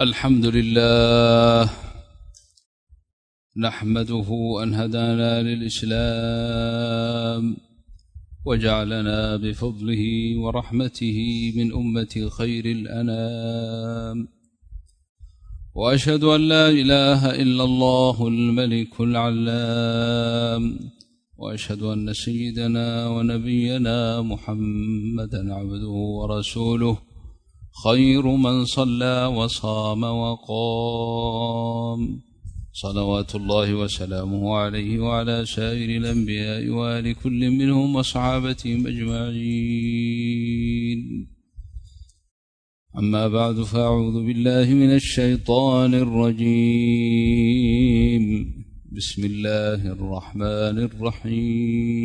الحمد لله نحمده أن هدانا للإسلام وجعلنا بفضله ورحمته من أمة خير الأنام وأشهد أن لا إله إلا الله الملك العلام وأشهد أن سيدنا ونبينا محمدا عبده ورسوله خير من صلى وصام وقام صلوات الله وسلامه عليه وعلى سائر الأنبياء وآل كل منهم وصحابتهم أجمعين أما بعد فأعوذ بالله من الشيطان الرجيم بسم الله الرحمن الرحيم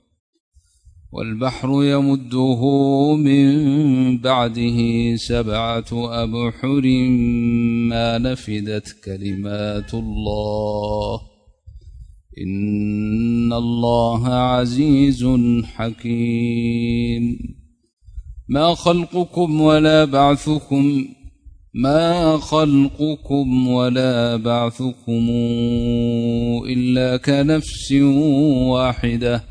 والبحر يمده من بعده سبعة أبحر ما نفدت كلمات الله إن الله عزيز حكيم ما خلقكم ولا بعثكم ما خلقكم ولا بعثكم إلا كنفس واحده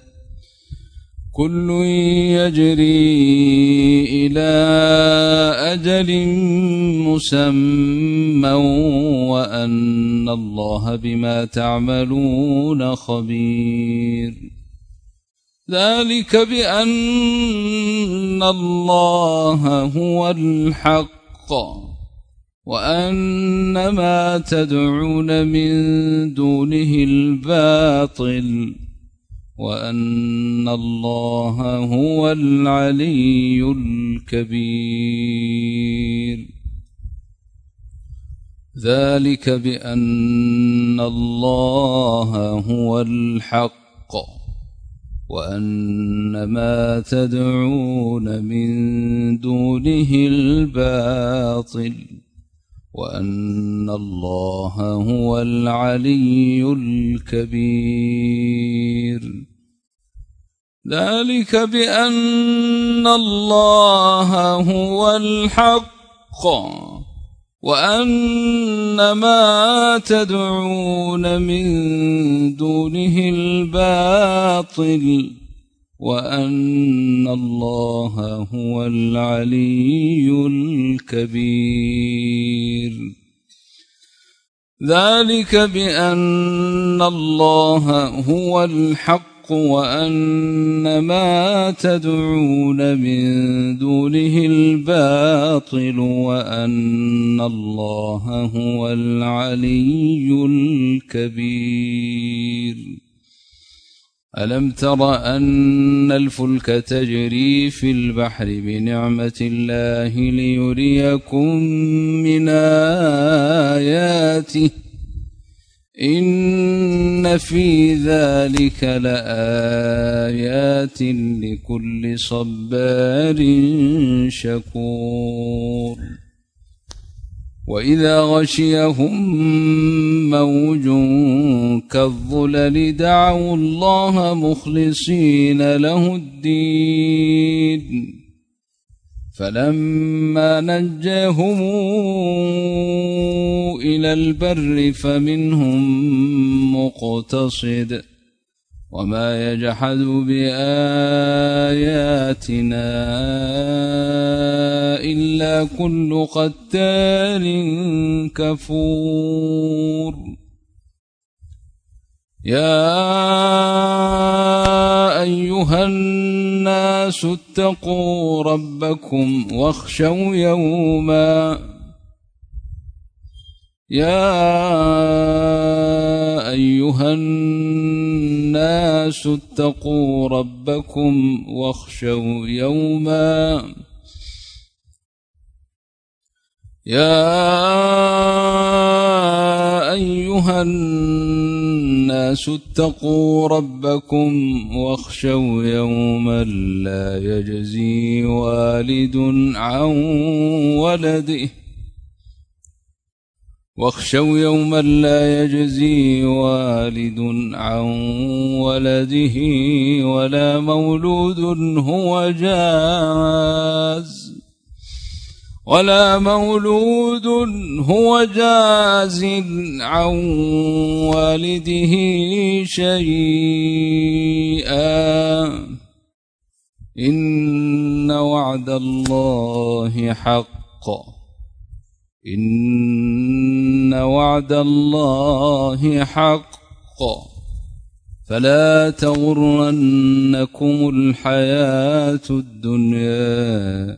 كل يجري إلى أجل مسمى وأن الله بما تعملون خبير ذلك بأن الله هو الحق وأن ما تدعون من دونه الباطل وأن الله هو العلي الكبير ذلك بأن الله هو الحق وأن ما تدعون من دونه الباطل وأن الله هو العلي الكبير ذلك بأن الله هو الحق وأن ما تدعون من دونه الباطل وأن الله هو العلي الكبير ذلك بأن الله هو الحق وأن ما تدعون من دونه الباطل وأن الله هو العلي الكبير ألم تر أن الفلك تجري في البحر بنعمة الله ليريكم من آياته إن في ذلك لآيات لكل صبار شكور وإذا غشيهم موج كالظلل دعوا الله مخلصين له الدين فلما نجاهم إلى البر فمنهم مقتصد وما يجحد بآياتنا إلا كل قتال كفور يا ايها الناس اتقوا ربكم واخشوا يوما يا ايها الناس اتقوا ربكم واخشوا يوما يا ايها الناس اتقوا ربكم واخشوا يوما لا يجزي والد عن ولده واخشوا يوما لا يجزي والد عن ولده ولا مولود هو جاز ولا مولود هو جاز عن والده شيئا إن وعد الله حق إن وعد الله حق فلا تغرنكم الحياة الدنيا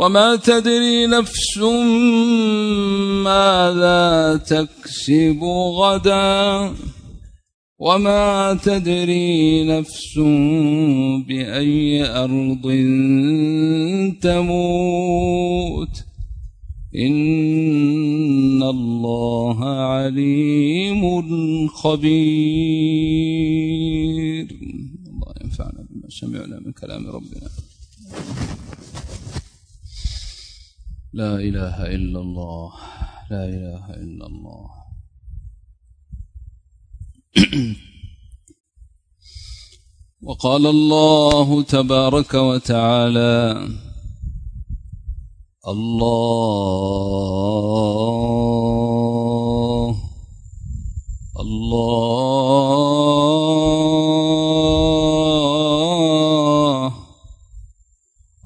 وما تدري نفس ماذا تكسب غدا وما تدري نفس باي ارض تموت ان الله عليم خبير الله ينفعنا بما سمعنا من كلام ربنا laa ilaaha ila allah laa ilaaha ila allah وقال الله تبارك وتعالى الله الله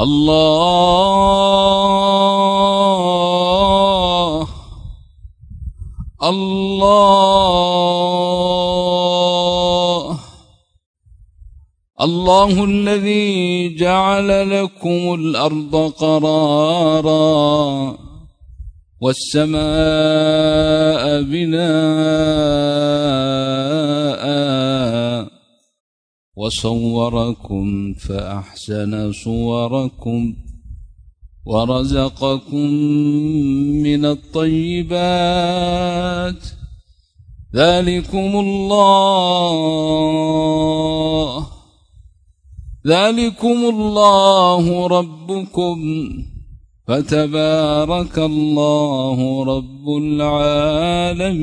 الله الله الله الذي جعل لكم الأرض قرارا والسماء بناءً وصوركم فأحسن صوركم ورزقكم من الطيبات ذلكم الله ذلكم الله ربكم فتبارك الله رب العالمين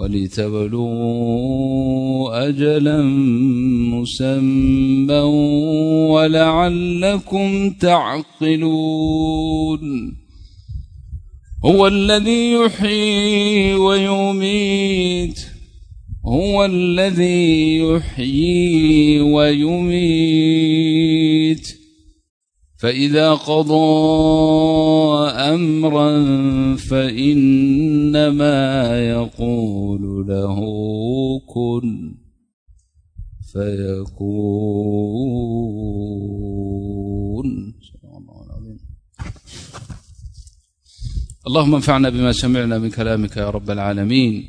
ولتبلغوا أجلا مسمى ولعلكم تعقلون هو الذي يحيي ويميت هو الذي يحيي ويميت فإذا قضى أمرا فإنما يقول له كن فيكون اللهم انفعنا بما سمعنا من كلامك يا رب العالمين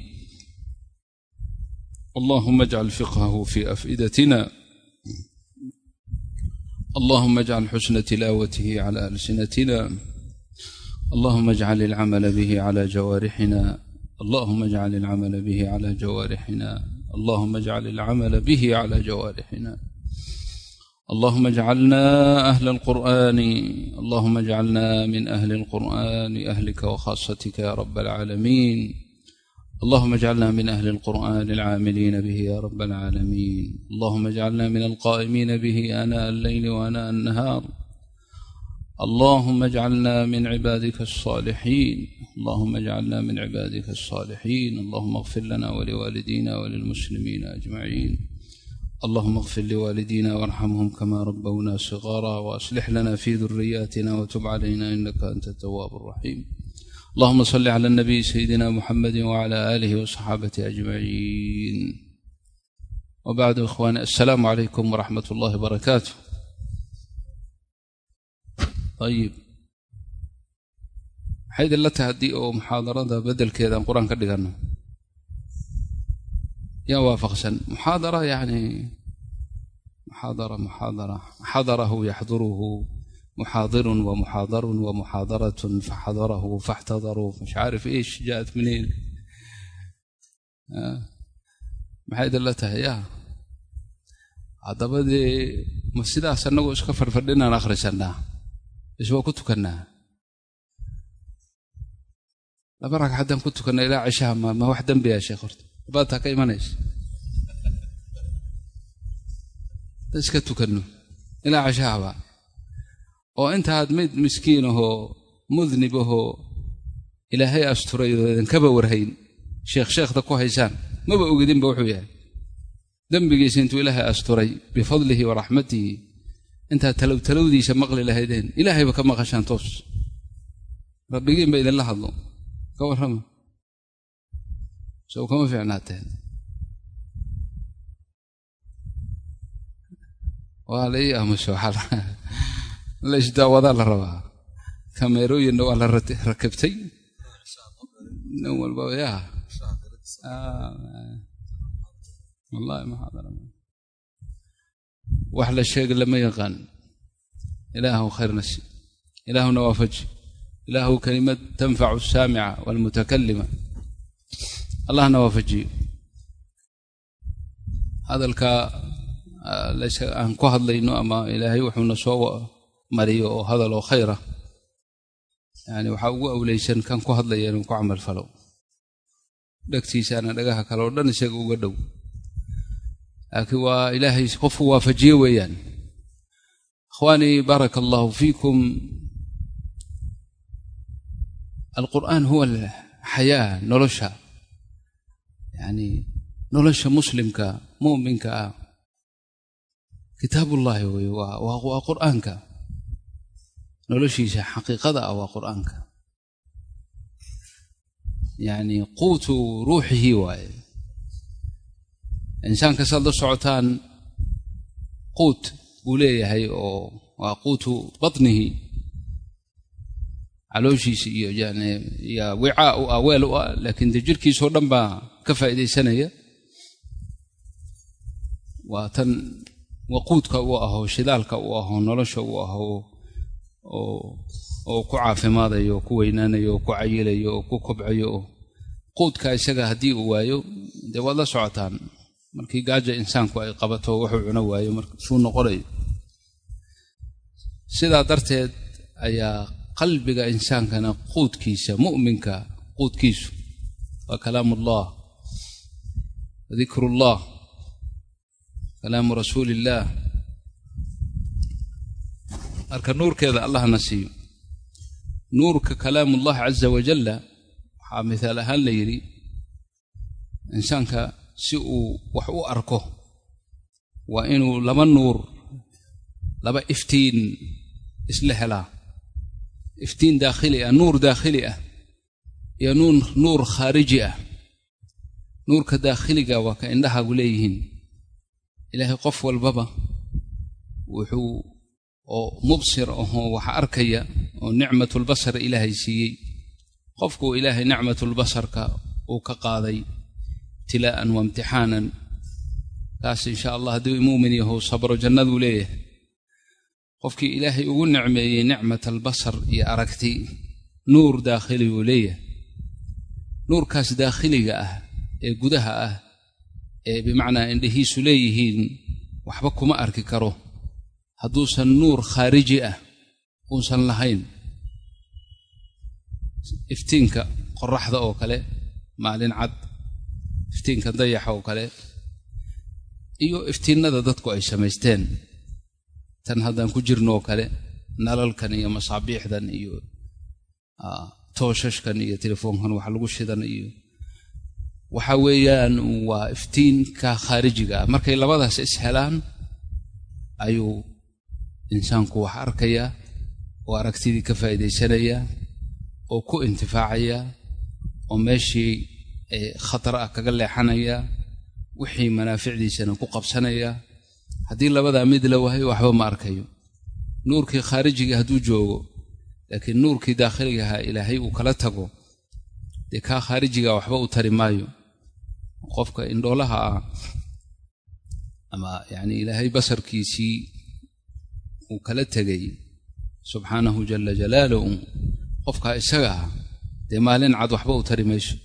اللهم اجعل فقهه في أفئدتنا اللهم اجعل حسن تلاوته على ألسنتنا اللهم اجعل العمل به على جوارحنا اللهم اجعل العمل به على جوارحنا اللهم اجعل العمل به على جوارحنا اللهم اجعلنا أهل القرآن اللهم اجعلنا من أهل القرآن أهلك وخاصتك يا رب العالمين اللهم اجعلنا من أهل القرآن العاملين به يا رب العالمين اللهم اجعلنا من القائمين به آناء الليل وآناء النهار اللهم اجعلنا من عبادك الصالحين اللهم اجعلنا من عبادك الصالحين اللهم اغفر لنا ولوالدينا وللمسلمين أجمعين اللهم اغفر لوالدينا وارحمهم كما ربونا صغارا وأصلح لنا في ذرياتنا وتب علينا إنك أنت التواب الرحيم allahuma salli cala nabiy sayidina muxamadi wacala aalihi wasaxaabati ajmaciin wabacdu ikhwaani assalaamu calaykum waraxmat ullahi barakaatu ayib maxay idinla tahay haddii oo muxaadarada beddelkeeda aan qur'aan ka dhiganno. Yaan waafaqsan. Muxaadara yacni muxaadara muxaadara. Xadarahu yaxduruhu muxaadirun wa muxaadarun wa muxaadaratun faxadarahu faxtadaruu mش caarif iish jaءat miniin maxay idinla tahay ya haddaba dee ma sidaas annagoo iska fadhfadhinaan akhrisannaa is waa ku tukannaa laba ragcaddaan ku tukannaa ilaa cishaha ma wax dembiya sheekh horta abaataa ka imanaysa iska tukanno ilaa cishahaba oo intaad mid miskiin ahoo mudnib ahoo ilaahay asturay oo idinkaba warhayn sheekh sheekhda ku haysaan maba ogidinba wuxuu yahay. Dembigiisa intuu ilaahay asturay bifadlihi wa raxmatihi intaad talowtalowdiisa maqli lahaydeen ilaahayba ka maqashaan toos. Rabbigiinba idinla hadlo. Ka warrama. Sow kama fiicnaateen. Waa la ii aamuso waxaa la isdaawadaa la rabaa. Kameerooyinna waa la rakabtay. Nin walba yaa wax la sheega lama yaqaan. Ilaahu khayrna si ilaahuna waafaji ilaahu kalimad tanfacu asaamica waalmutakalima allahna waafajiyo hadalka aan ku hadlayno ama ilaahay wuxuuna soo mariyo oo hadal oo khayra. Yani waxaa ugu awleysan kan ku hadlaya inuu ku camal falo. Dhegtiisaana dhagaha kale oo dhan isaga uga dhow. Laakiin waa ilaahay qofku waafajiye weeyaan. Ikhwaanii baaraka allahu fiikum. Alqur'aan huwa alxayaa nolosha. Yani nolosha muslimka mu'minka. Ah kitaabullaahi wey waa qur'aanka noloshiisa xaqiiqada ah waa qur'aanka. Yacni quutu ruuxihii waaye. Insaanka saad la socotaan quut buu leeyahay oo waa quutu batnihi calooshiisa iyo yani iyo wicaa u ah weel u ah laakiin dee jirkiisoo dhan baa ka faa'iidaysanaya. Waa tan waquudka u aho shidaalka u aho nolosha u aho oo ku caafimaadayo oo ku weynaanayo oo ku cayilayo oo ku kobcayo oo quudka isaga haddii uu waayo dee waad la socotaan. Markii gaaja insaanku ay qabato wuxuu cuno waayo suu noqonayo sidaa darteed ayaa qalbiga insaankana quudkiisa mu'minka quudkiisu waa kalaamu ullah dikrullah kalaamu rasuuli illaah marka nuurkeeda allahna siiyo. Nuurka kalaamuullah caza wajalla waxaa mithaal ahaan la yidhi insaanka si uu wax u arko waa inuu laba nuur laba iftiin isla helaa. Iftiin daakhili ah nuur daakhili ah iyo nuur khaariji ah. Nuurka daakhiliga waa ka indhahaagu leeyihiin. Ilaahay qof walbaba wuxuu oo mubsir ahoo wax arkaya oo nicmatulbasar ilaahay siiyey. Qofkuu ilaahay nicmatulbasarka uu ka qaaday ibtilaa'an wa imtixaanan. Kaas insha allah hadduu muumin yahow sabro jannaduu leeyahay. Qofkii ilaahay ugu nicmeeyey nicmat albasar iyo aragti nuur daakhili uu leeyahay. Nuurkaas daakhiliga ah ee gudaha ah ee bimacnaa indhihiisu leeyihiin waxba kuma arki karo hadduusan nuur khaariji ah uusan lahayn. Iftiinka qoraxda oo kale maalin cad. Iftiinka dayaxa oo kale. Iyo iftiinnada dadku ay samaysteen. Tan haddaan ku jirno oo kale nalalkan iyo masaabiixdan iyo tooshashkan iyo telefoonkan wax lagu shidan iyo. Waxa weeyaan waa iftiinka khaarijiga. Markay labadaas is helaan ayuu insaanku wax arkayaa oo aragtidii ka faa'iidaysanaya oo ku intifaacaya oo meeshii khatar ah kaga leexanaya wixii manaaficdiisana ku qabsanaya. Haddii labadaa mid la wahayo waxba ma arkayo. Nuurkii khaarijiga hadduu joogo laakiin nuurkii daakhiligaha ilaahay uu kala tago dee kaa khaarijiga waxba u tari maayo. Qofka indhoolaha ah ama yacni ilaahay basarkiisii uu kala tegay subxaanahu jala jalaaluhu qofkaa isaga ah dee maalin cad waxba u tari mayso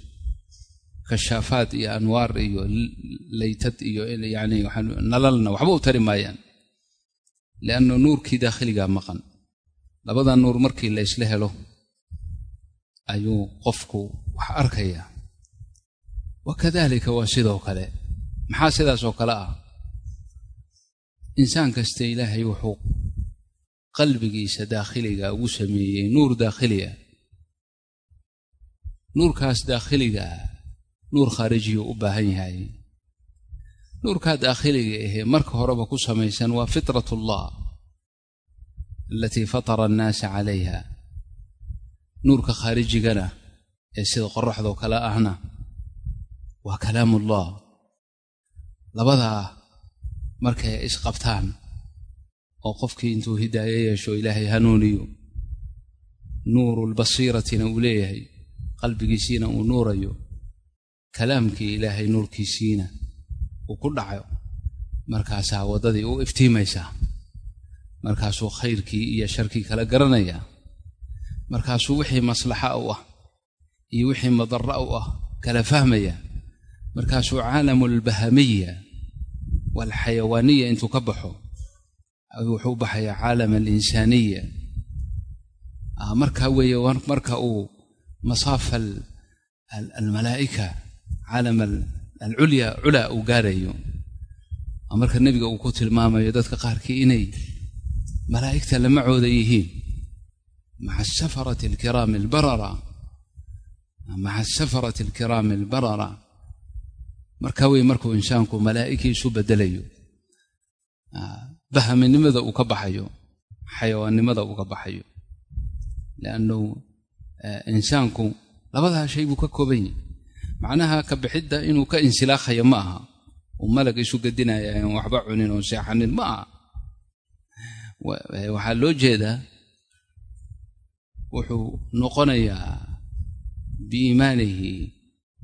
kashaafaad iyo anwaar iyo laytad iyo yani nalalna waxba u tari maayaan. Lianna nuurkii daakhiligaa maqan. Labada nuur markii la ysla helo ayuu qofku wax arkayaa. Wa kadalika waa sidoo kale. Maxaa sidaas oo kale ah? Insaan kasta ilaahay wuxuu qalbigiisa daakhiliga ugu sameeyey nuur daakhili nuurkaas daakhiliga ah nuur khaarijiyuu u baahan yahay. Nuurkaa daakhiliga ahee marka horeba ku samaysan waa fitrat ullah alatii fatara annaasa calayha nuurka khaarijigana ee sida qoraxdoo kale ahna waa kalaamullah. Labadaa markay isqabtaan oo qofkii intuu hidaayo yeesho ilaahay hanuuniyo nuurulbasiiratina uu leeyahay qalbigiisiina uu nuurayo. Kalaamkii ilaahay nuurkiisiina uu ku dhaco markaasaa waddadii u iftiimaysaa. Markaasuu khayrkii iyo sharkii kala garanayaa. Markaasuu wixii maslaxa u ah iyo wixii madara u ah kala fahmaya. Markaasuu caalamu albahamiya waalxayawaaniya intuu ka baxo wuxuu u baxayaa caalam alinsaaniya. Markaa weeye marka uu masaafa almalaa'ika caalam alculya culaa uu gaarayo. Marka nebiga uu ku tilmaamayo dadka qaarkii inay malaa'igta lamacooda yihiin. Maca asafarati alkiraami albarara. Maca asafarati alkiraami albarara. Markaa wey markuu insaanku malaa'igkiisu bedelayo bahaminimada uu ka baxayo xayawaannimada uu ka baxayo. Liannu insaanku labadaa shay buu ka kooban yahy macnaha ka bixidda inuu ka insilaakhayo ma aha. Uu malag isu gedinaya aan waxba cunin oo seexanin ma aha. Waxaa loo jeedaa wuxuu noqonayaa biiimaanihi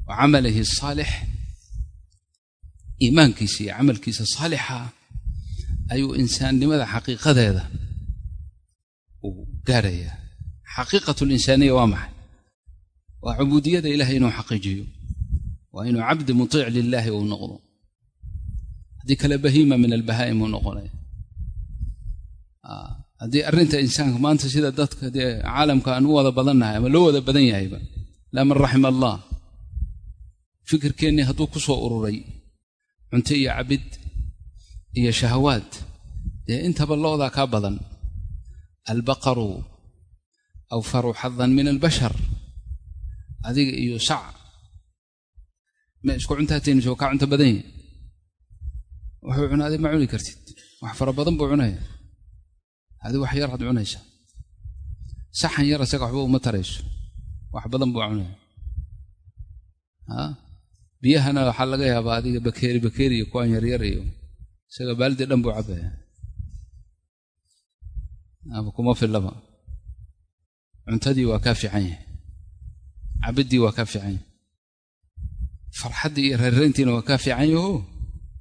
wa camalihi asaalix iimaankiisa iyo camalkiisa saalixa ayuu insaannimada xaqiiqadeeda uu gaarayaa xaqiiqatu linsaaniya waa maxay? Waa cubuudiyada ilahay inuu xaqiijiyo? Waa inuu cabdi mutiic lilaahi uu noqdo? Haddii kale bahiima min albahaa'im uu noqonaya haddii arrinta insaanka maanta sida dadka dee caalamka aan u wada badannahay ama loo wada badan yahayba laa man raxima allah fikirkeennii hadduu ku soo ururay cunto iyo cabid iyo shahawaad. Dee intaba loodaa kaa badan. Albaqaru awfaru xadan min albashar. Adiga iyo sac ma isku cuntaateeni soo kaa cunto badan yahy wuxuu cunaa adi ma cuni kartid. Wax fara badan buu cunaya adi wax yar cunaysaa saxan yar isaga waxba uma tarayso. Wax badan buu cunaya biyahana waxaa laga yaabaa adiga bakeeri bakeeri iyo kuwaan yaryar iyo isaga baaldi dhan buu cabbaya kuma fillaba cuntadii waa kaa fiican yahay. Cabiddii waa kaa fiican yahay. Farxaddii iyo reerreyntiina waa kaa fiican yaho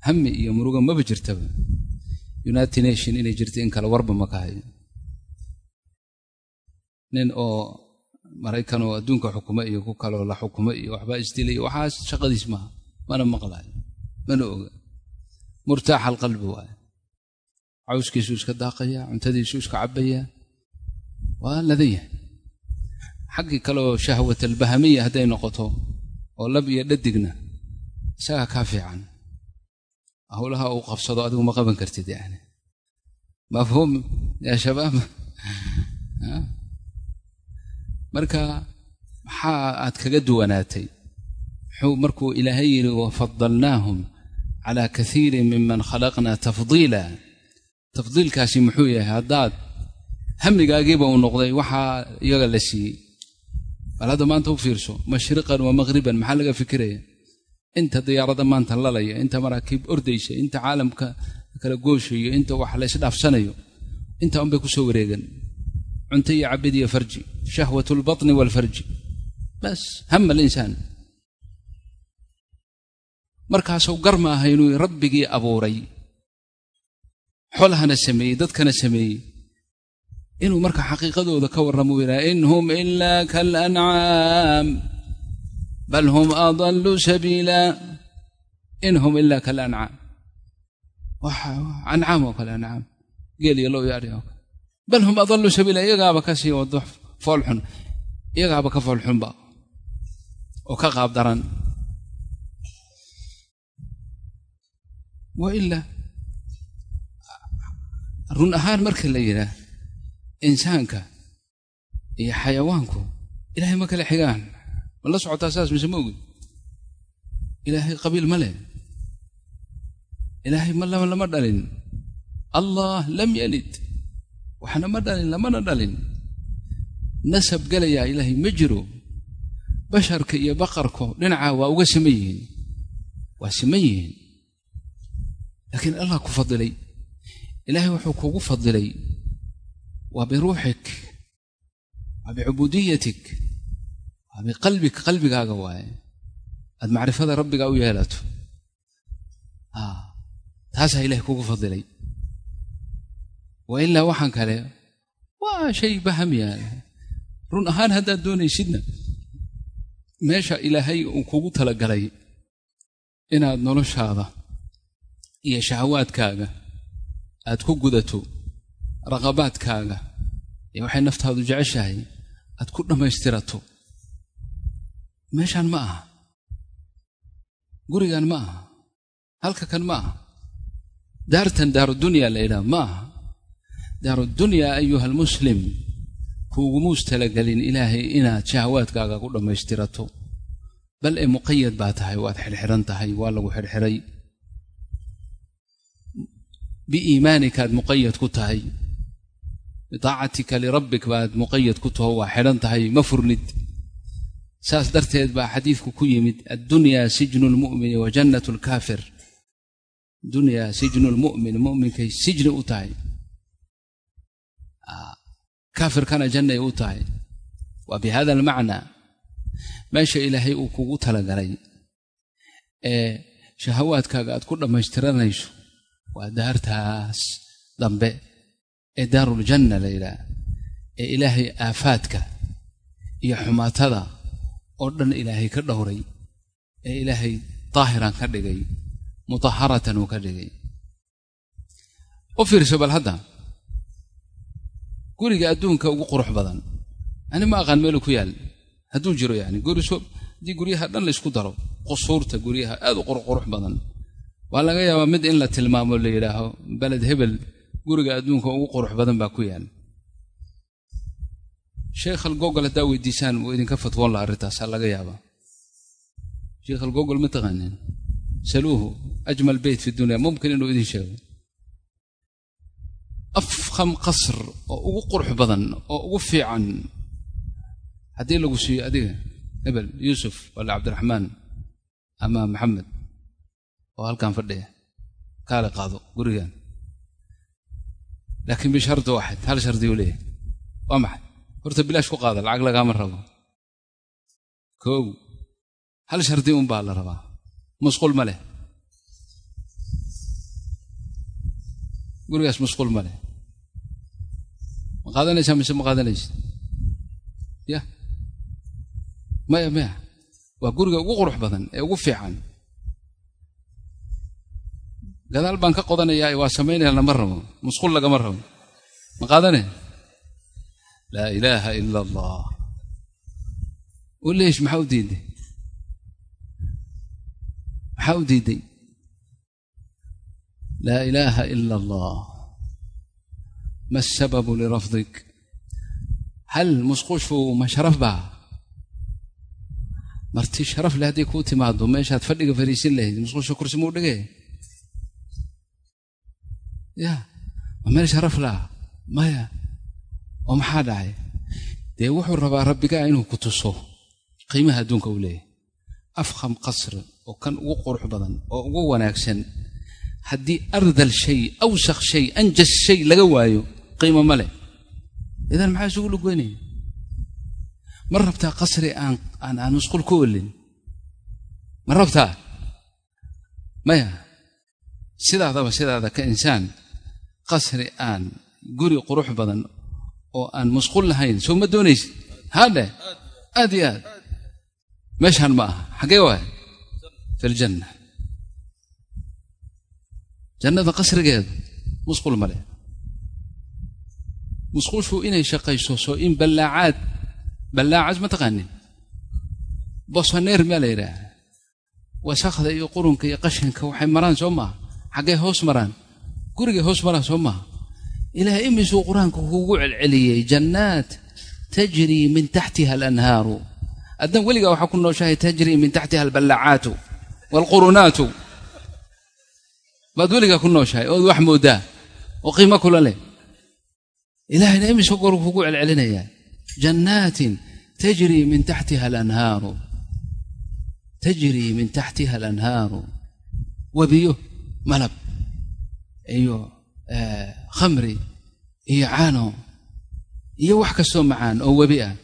hami iyo muruga maba jirtaba. United nation inay jirta in kale warba ma ka hayo nin oo maraykan oo adduunka xukumo iyo ku kaloo la xukumo iyo waxbaa isdilay waxaas shaqadiis maaha mana maqlayo. Mana oga murtaaxa alqalbi waaye cawskiisuu iska daaqaya cuntadiisuu iska cabbayaa waa ladan yahay. Xaggii kaleoo shahwat albahamiya hadday noqoto oo lab iyo dhadigna isagaa kaa fiican. Howlaha uu qabsado adigu ma qaban kartid yani mafhuum yaa shabaab. Marka maxaa aad kaga duwanaatay? Muxuu markuu ilaahay yidhi wafadalnaahum calaa kaiirin miman khalaqna tafdiila tafdiilkaasi muxuu yahay haddaad hamigaagiiba uu noqday waxaa iyaga la siiyey bal hadda maanta u fiirso mashriqan wa maghriban maxaa laga fikiraya inta diyaarada maanta lalaya inta maraakiib ordaysa inta caalamka kala gooshayo inta wax la ysdhaafsanayo inta unbay ku soo wareegan cunto iyo cabid iyo farji shahwat waalfarji bas hama alinsaan markaasuu gar maaha inuu rabbigii abuuray. Xolahana sameeyey dadkana sameeyey. Inuu marka xaqiiqadooda ka warramo u yidhaha in hum ilaa kaalancaam bal hum adallu sabiila. In hum ilaa kalancaam ancaam oo kale ancaam geel iyo low iyo adhi oo kale. Bal hum adallu sabiila iyagaaba ka sii wado foolxun iyagaaba ka foolxunba oo ka qaab daran wa ilaa run ahaan marka la yidhaah insaanka iyo xayawaanku ilaahay ma kala xigaan. Ma la socotaa saas mise ma ogid ilaahay qabiil ma leh. Ilaahay ma lama dhalin. Allah lam yalid. Waxna ma dhalin lamana dhalin. Nasab gelayaa ilaahay ma jiro. Basharka iyo baqarku dhinacaa waa uga siman yihiin. Waa siman yihiin laakiin allah ku fadilay ilaahay wuxuu kugu fadilay waa biruuxik waa bicubuudiyatik waa biqalbik qalbigaaga waaye. Aad macrifada rabbigaa u yeelato. Taasaa ilahay kugu fadilay wa ilaa waxaan kale waa shay bahamiya run ahaan haddaad doonaysidna meesha ilaahay uu kugu talagalay inaad noloshaada iyo shahawaadkaaga. Aad ku gudato raqabaadkaaga. Iyo waxay naftaadu jeceshahay aad ku dhammaystirato. Meeshaan ma aha. Gurigan ma aha. Halka kan ma aha. Daartan daarudunya la yidhaha ma aha. Daarudunyaa ayuha almuslim kuugumuus talagelin ilaahay inaad shahawaadkaaga ku dhammaystirato. Bal ee muqayad baa tahay waad xidhxidhan tahay waa lagu xidhxidhay biiimaanikaad muqayad ku tahay bitaacatika lirabbik baad muqayad ku taho waa xidhan tahay ma furnid saas darteed baa xadiidku ku yimid addunyaa sijnu lmu'mini wa jannat lkaafir dunyaa sijnu lmu'min mu'minkay sijni u tahay kaafirkana jannay u tahay waa bi hada almacnaa meesha ilaahay uu kugu talagalay ee shahawaadkaaga aad ku dhammaystiranayso waa daartaas dambe ee daaruljanna la yidhaah ee ilaahay aafaadka iyo xumaatada oo dhan ilaahay ka dhowray ee ilaahay daahiran ka dhigay mutaharatan uu ka dhigay. U fiirso bal hadda guriga adduunka ugu qurux badan ani ma aqaan meelu ku yaal hadduu jiro yani guryaha dhan laysku daro qusuurta guryaha aad u qurqurux badan waa laga yaabaa mid in la tilmaamo la yidhaaho beled hebel guriga adduunka ugu qurux badan baa ku yaal. Sheekh algogol haddaa weydiisaan wuu idinka fatwoon laha arrintaasaa laga yaabaa. Sheekh algogol ma taqaanin saluuhu ajmal beyt fi dunya mumkin inuu idin sheego. Afkham qasr oo ugu qurux badan oo ugu fiican. Haddii lagu siiyo adiga hebel yuusuf wala cabdiraxmaan ama maxamed oo halkan fadhiya kaale qaado gurigan. Laakiin bishardi waxayd hal shardiuu leeyahay. Waa maxay? Horta bilaash ku qaada lacag lagaama rabo. Kow hal shardi un baa la rabaa. Musqul ma leh. Gurigaas musqul ma leh. Ma qaadanaysaa mise ma qaadanaysid? Ya maya maya. Waa guriga ugu qurux badan ee ugu fiican gadaal baan ka qodanayaa waa samaynaya lama rabo. Musqul lagama rabo. Ma qaadane? Laa ilaaha ila allah u leesh maxaa u diiday? Maxaa u diiday? Laa ilaaha ila allah ma asababu lirafdik hal musqushu ma sharaf baa marti sharaf leh hadday kuu timaado meeshaad fadhiga fariisin lahayd musqusha kursi muu dhige ya ma meel sharaf laa maya oo maxaa dhacay? Dee wuxuu rabaa rabbigaa inuu ku tuso qiimaha adduunka uu leeyahay. Afkham qasr oo kan ugu qurux badan oo ugu wanaagsan haddii ardal shay awsakh shay anjas shay laga waayo qiimo ma leh. Idan maxaa isugu lugoynaya ma rabtaa qasri aan aan musqul ku olin ma rabtaa? Maya sidaadaba sidaada ka insaan qasri aan guri qurux badan oo aan musqul lahayn soo ma doonaysid? Haadhe aad iyo aad. Meeshaan ma aha. Xaggee waay fi ljanna jannada qasrigeedu musqul ma leh. Musqushu inay shaqayso soo in ballaacaad ballaacad ma taqaanin bosaneer maa la yidhaah wasakhda iyo qurunka iyo qashinka waxay maraan soo maaha xaggee hoos maraan gurigay hoos maraan soo maaha ilaahay imisuu qur'aanka kugu celceliyey jannaat tajrii min taxtiha alanhaaru. Addan weligaa waxaa ku nooshahay tajrii min taxtiha alballaacaatu waalqurunaatu baad weligaa ku nooshahay ood wax moodaa oo qiimo kula leh. Ilaahayna imisuu goru kugu celcelinayaa. Jannaatin tajrii min taxtiha alanhaaru. Tajrii min taxtiha alanhaaru. Webiyo malab iyo khamri iyo caano iyo wax kastoo macaan oo webi ah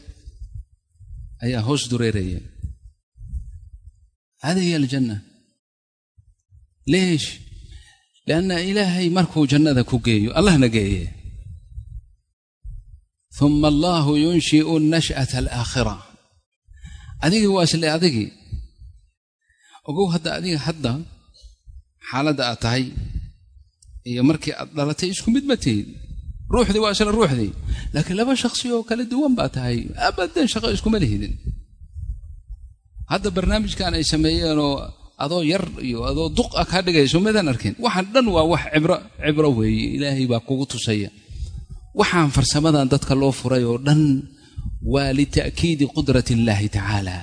ayaa hoos dureeraya. Hada hiy aljanna. Leesh lianna ilaahay markuu jannada ku geeyo allahna geeye. Uma allaahu yunshi'u nash'ata alaakhira. Adigii waa isle adigii. Ogow hadda adiga hadda xaaladda aad tahay iyo markii aad dhalatay isku mid ma tihid ruuxdii waa isla ruuxdii. Laakiin laba shakhsi oo kala duwan baa tahay. Abadan shaqo iskuma lihidin hadda barnaamijkan ay sameeyeenoo adoo yar iyo adoo duq a kaa dhigayso madan arkin. Waxaan dhan waa wax cibro cibro weeye. Ilaahay baa kugu tusaya. Waxaan farsamadan dadka loo furay oo dhan waa lita'kiidi qudrati illaahi tacaala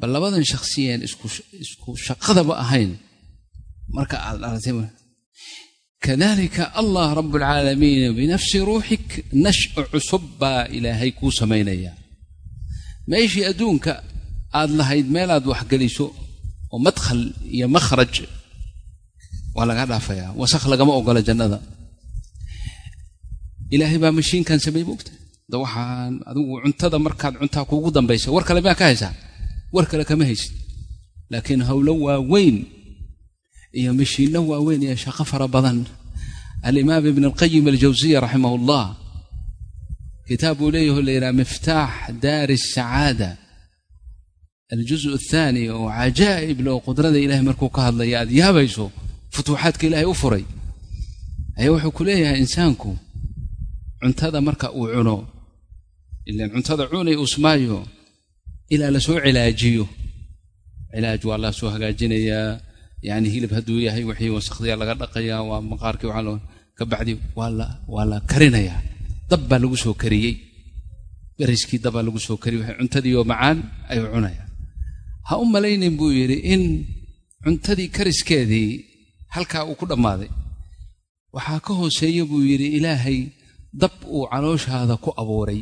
bal labadan shakhsiyeen isku shaqadaba ahayn. Marka aad dhalatay kadalika allah rabbulcaalamiin binafsi ruuxik nash'u cusub baa ilaahay kuu samaynaya meeshii adduunka aad lahayd meelaad waxgeliso oo madkhal iyo makhraj waa lagaa dhaafayaa wasakh lagama ogola jannada ilaahay baa mashiinkan sameey moogta da waxaan adigu cuntada markaad cuntaa kuugu dambaysa war kale miyaa ka haysaa war kale kama haysid laakiin howlo waaweyn iyo mashiinno waaweyn iyo shaqo fara badan. Alimaam ibn alqayim aljawsiya raximah ullah kitaab buu leeyaho la yidhaha miftaax daari asacaada aljuzu athaani oo cajaa'ib loo qudrada ilahay markuu ka hadlaya aad yaabayso futuuxaadka ilaahay u furay ayaa wuxuu ku leeyahay insaanku cuntada marka uu cuno ilaan cuntada cunay usmaayo ilaa la soo cilaajiyo. Cilaaj waa la soo hagaajinayaa yacni hilib hadduu yahay wixii wasakdiya laga dhaqayaa waa maqaarkii waxaa ka bacdi waa la karinayaa. Dab baa lagu soo kariyey. Beriskii dabbaa lagu soo kariyey. Waxay cuntadiioo macaan ayuu cunayaan ha u malaynin buu yidhi in cuntadii kariskeedii halkaa uu ku dhammaaday. Waxaa ka hooseeya buu yidhi ilaahay dab uu calooshaada ku abuuray.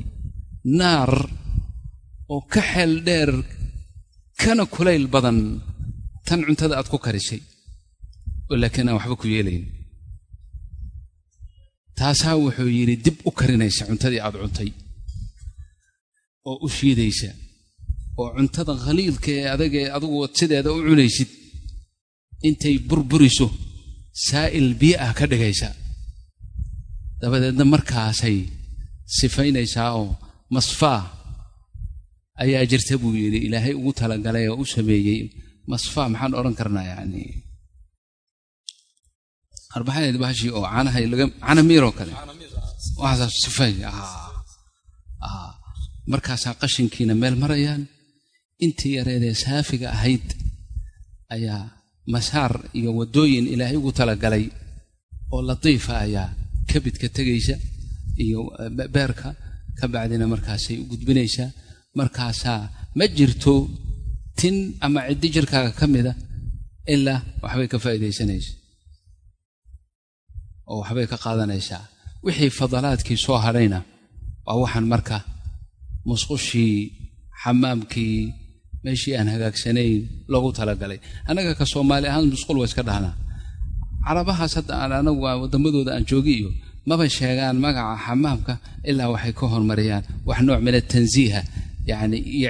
Naar oo ka xeel dheer kana kulayl badan tan cuntada aad ku karisay oo laakiin aan waxba ku yeelayn. Taasaa wuxuu yidhi dib u karinaysa cuntadii aad cuntay oo u shiidaysa oo cuntada khaliidka ee adagee adugu sideeda u cunaysid intay burburiso saa'il biyo ah ka dhigaysa. Dabadeedna markaasay sifaynaysaa oo masfaa ayaa jirta buu yidhi ilaahay ugu talagalay oo u sameeyey masfaa maxaan odhan karnaa yacni arbaxadeed bahashii oo caanahay laga caana miiroo kale. Waxaasaa sifay markaasaa qashinkiina meel marayaan intii yareedee saafiga ahayd ayaa masaar iyo waddooyin ilaahay ugu talagalay oo latiifa ayaa kabidka tegaysa iyo beerka ka bacdina markaasay u gudbinaysaa markaasaa ma jirto tin ama ciddi jirkaaga ka mida ilaa waxbay ka faa'iidaysanaysa. Oo waxbay ka qaadanaysaa. Wixii fadalaadkii soo hadhayna waa waxaan marka musqushii xamaamkii meeshii aan hagaagsanayn loogu talagalay. Annaga ka soomaali ahaan musqul waa iska dhahnaa carabahaas hadda aan anagu waddamadooda aan joogi iyo maba sheegaan magaca xamaamka ilaa waxay ka hormariyaan wax nooc min atansiiha yani iyo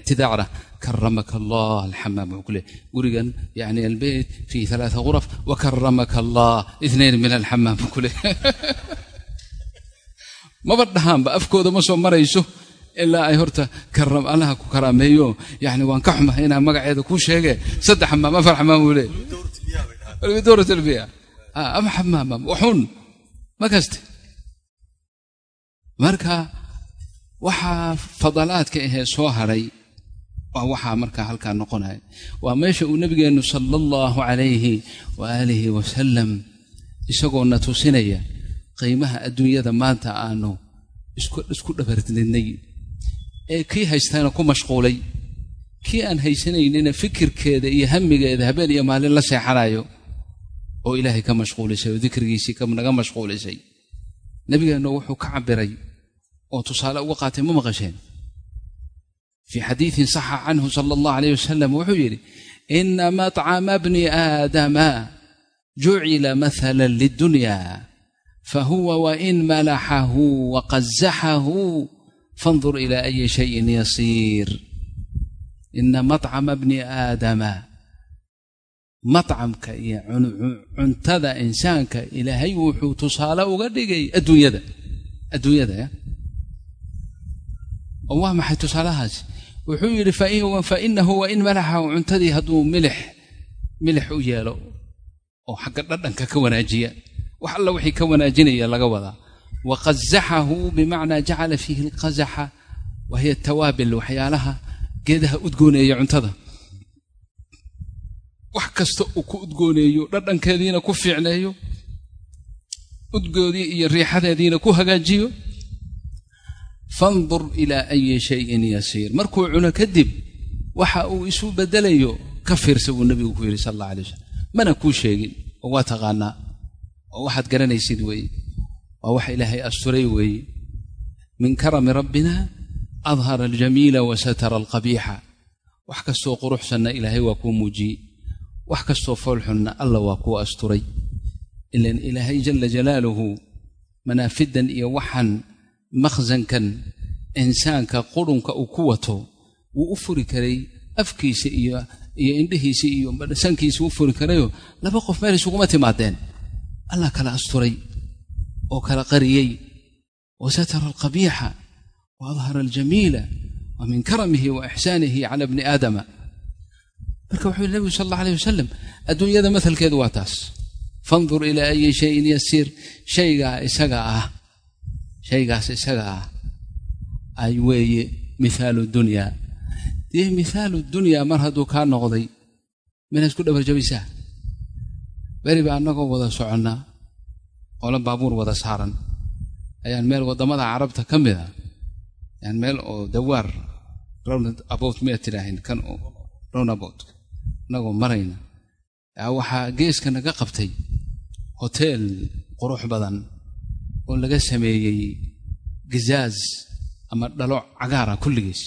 ictidaacna karamaka allah alxamaam wuxuu ku leey gurigan yani albeyt fii alaaa ghuraf wakaramaka allah inayn min alxamaam buu ku leey maba dhahaanba afkooda ma soo marayso ilaa ay horta allaha ku karaameeyo yani waan ka xumahay inaan magaceeda kuu sheege saddex xamaam afar xamaam buu leey dowrat albiya ama xamaam waxun ma marka waxaa fadalaadka ahee soo hadhay waa waxaa markaa halkaa noqonaya waa meesha uu nebigeennu sala allahu calayhi waaalihi wasalam isagoona tusinaya qiimaha adduunyada maanta aanu isku dhabarnidnay ee kii haystaana ku mashquulay kii aan haysanaynina fikirkeeda iyo hamigeeda habeen iyo maalin la seexanayo oo ilaahay ka mashquulisay oo dikrigiisii naga mashquulisay. Nebigeennu wuxuu ka cabiray oo tusaale uga qaatay ma maqasheen fii xadiidin saxa canhu sala allah alayh wasalam wuxuu yidhi ina matcama bni aadama jucila mathala lidunya fahuwa wain malaxahu waqazaxahu fandur ila ayi shayin yasiir ina matcama bni aadama matcamka iyo cuntada insaanka ilaahay wuxuu tusaale uga dhigay adduunyada adduunyada waa maxay tusaalahaasi wuxuu yidhi fa inahu wain malaxa cuntadii hadduu milix milix u yeelo oo xagga dhadhanka ka wanaajiya wax alla wixii ka wanaajinaya laga wadaa. Wa qazaxahu bimacnaa jacala fiihi alqazaxa wa hiya tawaabil waxyaalaha geedaha udgooneeya cuntada. Wax kasta uu ku udgooneeyo dhadhankeediina ku fiicneeyo udgoodii iyo riixadeediina ku hagaajiyo fandur ilaa ayi shayin yasiir markuu cuno kadib waxa uu isu bedelayo ka fiirsa buu nebigu ku yidhi sal alla alay wasalam mana kuu sheegin. Oo waa taqaanaa. Oo waxaad garanaysid weeye waa wax ilaahay asturay weeye min karami rabbina adhara aljamiila wa alqabiixa. Wax kastoo quruxsanna ilaahay waa kuu muujiyey. Wax kastoo foolxunna alla waa kuu asturay. Ilan ilaahay jala jalaaluhu manaafidan iyo waxaan makhsankan insaanka qurunka uu ku wato wuu u furi karay afkiisa iyo iyo indhihiisa iyo sankiisa u furi karayoo laba qof meel isuguma timaadeen. Allah kala asturay oo kala qariyey wa satara alqabiixa wa adhara aljamiila wa min karamihi wa ixsaanihi cala bni aadama. Marka wuxuu nebigu sal alla alayh wasalam adduunyada mahalkeedu waa taas. Fandur ilaa ayi shayin yasiir shaygaa isaga ah shaygaas isaga ah ay weeye mihaalu dunyaa dee mihaalu dunyaa mar hadduu kaa noqday mina isku dhabarjabaysaa beri baa annagoo wada soconnaa qolo baabuur wada saaran. Ayaan meel waddamada carabta ka mid a ayaan meel oo dawaar round about miyaad tidhaahayn kan oo round about annagoo marayna. Waxaa geeska naga qabtay hoteel qurux badan oo laga sameeyey gizaaz ama dhalo cagaara kulligiis.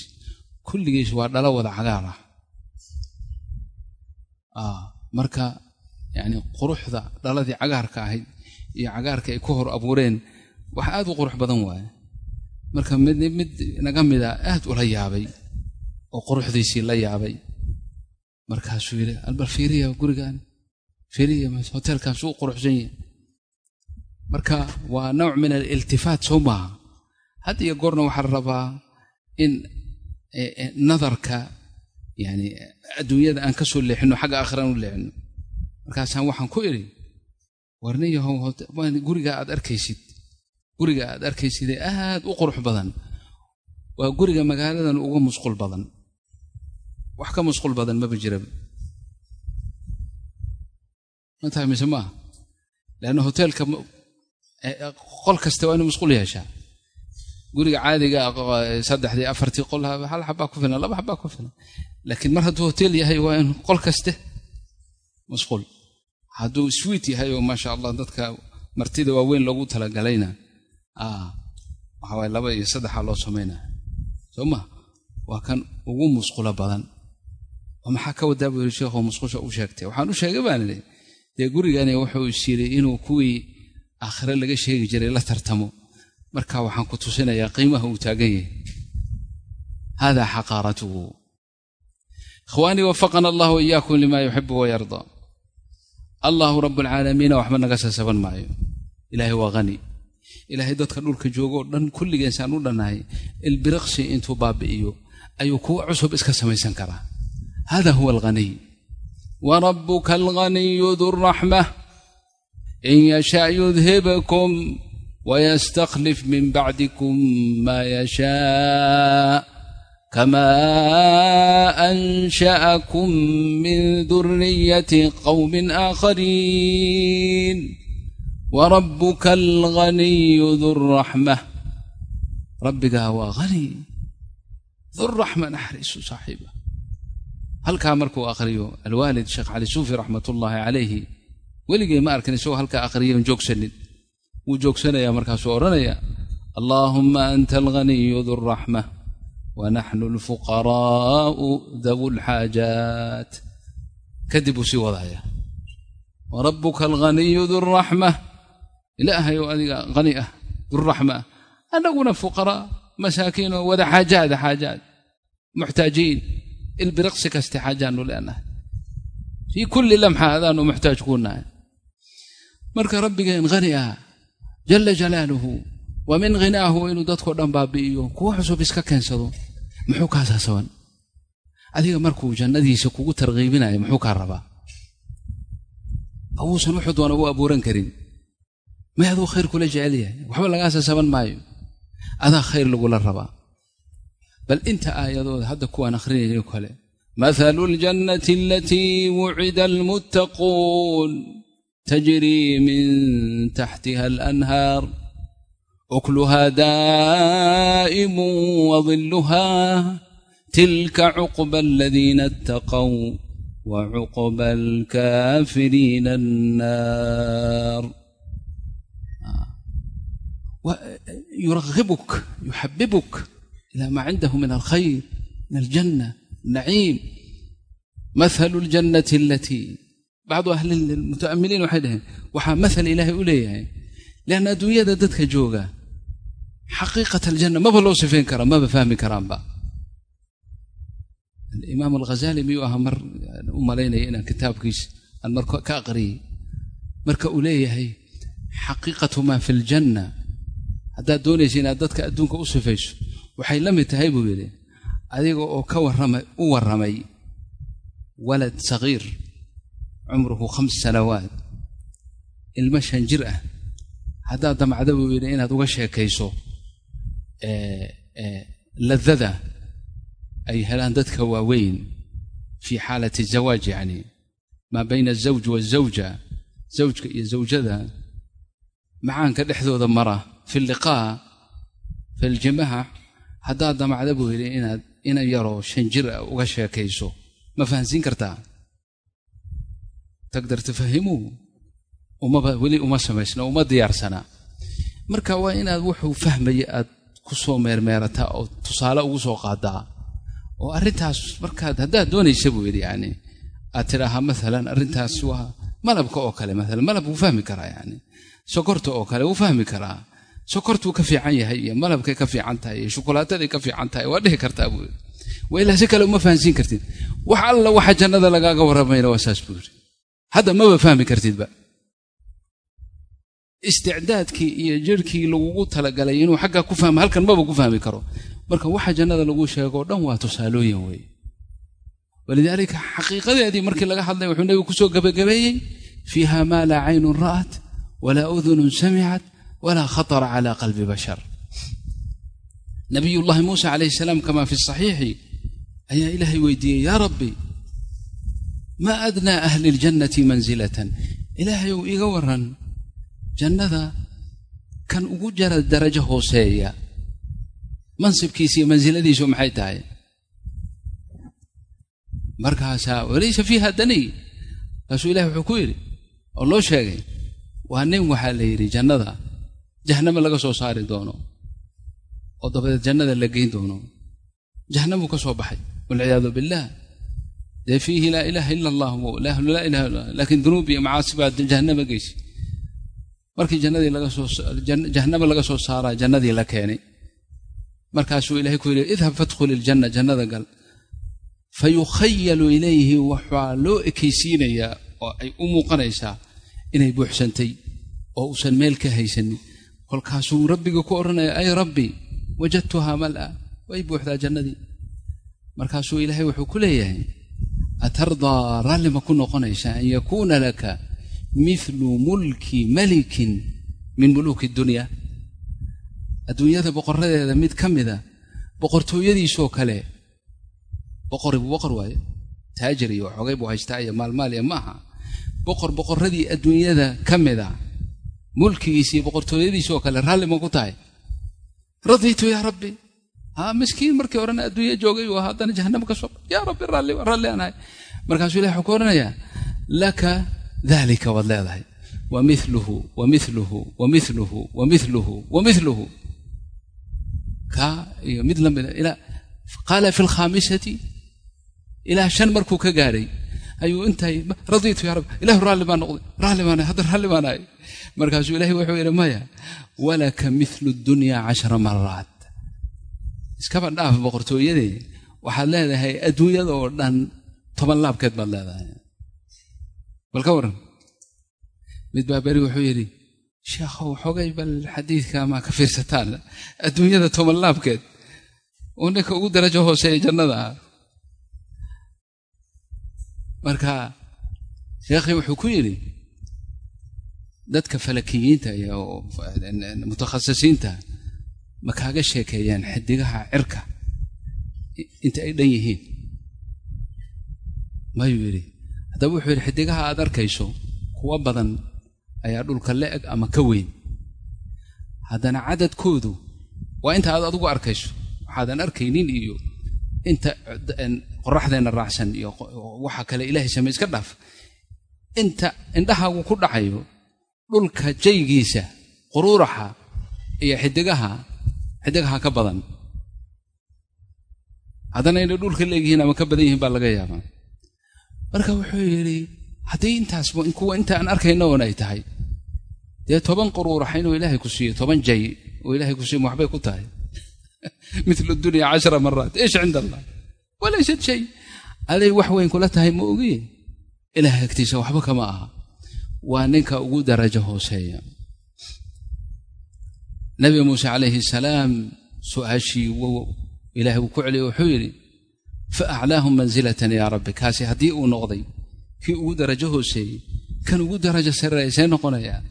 Kulligiis waa dhalo wada cagaara marka yacni quruxda dhaladii cagaarka ahayd iyo cagaarka ay ku hor abuureen wax aad u qurux badan waaye. Marka mid mid naga mida aad ula yaabay oo quruxdiisii la yaabay markaasuu yidhi albal fiiriya gurigan fiiriya hoteelkan suu quruxsan yahay marka waa nooc min aliltifaat soo maaha had iyo goorna waxaa la rabaa in nadarka yani adduunyada aan ka soo leexino xagga aakhiraan u leexino markaasaan waxaan ku idhi warniyahow guriga aad arkaysid. Guriga aad arkaysid ee aad u qurux badan. Waa guriga magaaladan uga musqul badan. Wax ka musqul badan maba jiraba ma tahay mise maaha leanna hoteelka qol kasta waa inu musqul yeeshaa. Guriga caadiga saddexdii afartii qol hal xabaa ku filan laba xabaa ku filan. Laakiin mar hadduu hotel yahay waa in qol kaste musqul hadduu swiit yahay oo maasha allah dadka martida waaweyn loogu talagalayna waxa waye laba iyo saddexa loo samaynaa soo ma waa kan ugu musqulo badan. Oo maxaa ka wadaa buu yidhi sheekhu musqusha u sheegtay? Waxaan u sheegay baan idhi dee gurigani wuxuu is yidhi inuu kuwii aakhire laga sheegi jiray la tartamo. Marka waxaan ku tusinayaa qiimaha uu taagan yahay. Hada xaqaaratuhu. Ikhwaanii wafaqana allahu iyaakum lima yuxibu wayardaa allahu rabbulcaalamiina waxba naga sasaban maayo. Ilaahay waa hani ilaahay dadka dhulka joogoo dhan kulligeensaan u dhannahay ilbiriqsi intuu baabi'iyo ayuu kuwa cusub iska samaysan karaa. Hada huwa alghaniy warabuka alghaniyu duraxmah in yasha yudhibkum ويستخلف من بعدكم ما يشاء كما انشاكم من ذريه قوم اخرين وربك الغني ذو الرحمه ربك هو غني ذو الرحمه نحرس صاحبه هل كان مركو اخريو الوالد شيخ علي صوفي رحمه الله عليه weligay ma arkan isagoo halkaa akhriyan joogsanin. Wuu joogsanayaa markaasuu odhanaya allaahumma anta alghaniyu duraxma wa naxnu alfuqaraa'u dawu lxaajaat kadib uu sii wadaya warabuka alghaniyu duraxma ilaahayow adiga hani ah duraxma ah annaguna fuqaraa masaakiinoo wada xaajaada xaajaad muxtaajiin ilbiriqsi kaste xaajaannu leenahay. Fii kulli lamxa adaanu muxtaaj kuu nahay marka rabbigeen hani ah jalla jalaaluhu wa min ghinaahu inuu dadkao dhan baabi'iyo kuwa cusub iska keensado muxuu kaa saasaban adiga markuu jannadiisa kugu tarkiibinayo muxuu kaa rabaa? Awuusan wuxuu doona u abuuran karin. May aduu khayr kula jecel yahay? Waxba lagaa saasaban maayo. Adaa khayr lagula rabaa. Bal inta aayadooda hadda kuwaan akhrinayno kale mathalu ljannati alatii wucida almuttaquun تجري من تحتها الأنهار أكلها دائم وظلها تلك عقبى الذين اتقوا وعقبى الكافرين النار ويرغبك يحببك إلى ما عنده من الخير من الجنة النعيم مثل الجنة التي bacdu ahlilmutaamiliin waxay dhaheen waxaa maal ilaahay u leeyahay leanna adduunyada dadka jooga xaqiiqat aljanna maba loo sifayn karaa maba fahmi karaanba alimaam alghazaali miyuu ahaa mar u malaynaya inaan kitaabkiis aan mar ka aqriyey marka uu leeyahay xaqiiqatu maa fi aljanna haddaad doonaysa inaad dadka adduunka u sifayso waxay la mid tahay buu yidhi adiga oo ka warama u warramay walad sagiir cumruhu khams sanawaat ilmo shan jir ah haddaad damacda buu yidhi inaad uga sheekayso ladada ay helaan dadka waaweyn fii xaalati zawaaj yacni maa bayna azawj waazawja zawjka iyo zawjada macaanka dhexdooda mara fi liqaa fi ljimac haddaad damacda buu yidhi inaad ina yaroo shan jir uga sheekayso ma fahansiin kartaa tagdar tafahimuu umaba weli uma samaysna uma diyaarsana marka waa inaad wuxuu fahmaya aad ku soo meermeerataa oo tusaale ugu soo qaadaa oo arrintaas markaad haddaad doonaysa buu yidhi yani aad tidhaahaa maalan arrintaas waa malabka oo kale maalan malab wuu fahmi karaa yani sokorta oo kale wuu fahmi karaa sokortuu ka fiican yahay iyo malabkay ka fiican tahay iyo shukulaataday ka fiican tahay waa uma hadda maba fahmi kartidba. Isticdaadkii iyo jirhkii lagugu talagalay inuu xaggaa ku fahmo halkan maba ku fahmi karo. Marka waxa jannada lagu sheegoo dhan waa tusaalooyin weeye walidaalika xaqiiqadeedii markii laga hadlay wuxuu nebigu ku soo gebagabeeyey fiiha maa laa caynun ra'at walaa udunun samicat walaa khatara cala qalbi bashar. Nabiyullaahi muusa calayhi salaam kamaa fi saxiixi ayaa ilaahay weydiiyey yaa rabbi maa adnaa ahli ljannati mansilatan ilaahayow iiga waran jannada kan ugu jara darajo hooseeya. Mansibkiisa iyo mansiladiisu maxay tahay? Markaasaa walaysa fiiha daniy kaasuu ilahi wuxuu ku yidhi oo loo sheegay waa nin waxaa la yidhi jannada jahnamo laga soo saari doono oo dabadeed jannada la geyn doono. Jahnamuu ka soo baxay walciyaadu billaah dee fiihi laa ilaaha ila allah laa ilaha illa laakiin dunuub iyo macaasi baa jahnama geysi markii jannadii laga soo jahnamo laga soo saaraa jannadii la keenay. Markaasuu ilahay ku yidhi idhab fadkhul iljanna jannada gal. Fa yukhayalu ilayhi waxaa loo ekaysiinayaa oo ay u muuqanaysaa inay buuxsantay oo uusan meel ka haysanin. Kolkaasuu rabbiga ku odhanaya ay rabbi wajadtuhaa mal'a way buuxdaa jannadii. Markaasuu ilaahay wuxuu ku leeyahay atardaa raalli ma ku noqonaysaa an yakuuna laka mithlu mulki malikin min muluuki dunya adduunyada boqoradeeda mid ka mida boqortooyadiisoo kale boqori buu boqor waaye taajir iyo waxoogay buu haystaa iyo maalmaal iyo maaha boqor boqorradii adduunyada ka mida mulkigiisii boqortooyadiisoo kale raalli ma ku tahay radiitu yaa rabbi miskiin markii odhan adduunya joogay haddana jahannam ka soo yaa rabbi raalli raalli aan ahay. Markaasuu ilahi wuxuu ku odhanayaa laka daalika waad leedahay. Wa miluhu wa miluhu wa miluhu wa iyo mid la mida ilaa qaala fi alkhaamisati ilaa shan markuu ka gaadhay ayuu intay radiitu yaa rabbi ilahu raalli baan noqday raalli baan hadda raalli baan ahay. Markaasuu ilahay wuxuu yidhi maya walaka milu dunyaa cashara maraat iskaba dhaaf boqortooyadee waxaad leedahay adduunyada oo dhan toban laabkeed baad leedahay. Bal ka waran mid baa beri wuxuu yidhi sheekhow xogay bal xadiidka maa ka fiirsataan. Adduunyada tobanlaabkeed uu ninka ugu darajo hooseeya jannada. Ah marka sheekhii wuxuu ku yidhi dadka falakiyiinta iyo mutakhasisiinta ma kaaga sheekeeyaan xidigaha cirka? Inta ay dhan yihiin. Mayuu yidhi haddaba wuxuu yidhi xidigaha aad arkayso kuwa badan ayaa dhulka la-eg ama ka weyn. Haddana cadadkoodu waa inta aad adigu arkayso. Waxaadan arkaynin iyo inta qoraxdeenna raacsan iyo waxa kale ilaahay samey iska dhaaf. Inta indhahaagu ku dhacayo dhulka jaygiisa quruuraxa iyo xidigaha xidigaha ka badan. Haddana inay dhulka leegyihiin ama ka badan yihiin baa laga yaabaa. Marka wuxuu yidhi haddii intaas kuwa inta aan arkayna oon ay tahay. Dee toban quruuraxa inuu ilaahay ku siiyo toban jay oo ilaahay ku siiyo waxbay ku tahay. Mithlu dunya cashara maraat iish cinda allah walaysad shay aday wax weyn kula tahay ma ogiye ilaahay agtiisa waxba kama aha. Waa ninka ugu darajo hooseeya nabi muuse calayhi salaam su'aashii ilaahay uu ku celiyey wuxuu yidhi fa aclaahum mansilatan yaa rabbi. Kaasi haddii uu noqday kii ugu darajo hooseeyey kan ugu darajo sarreeysee noqonayaa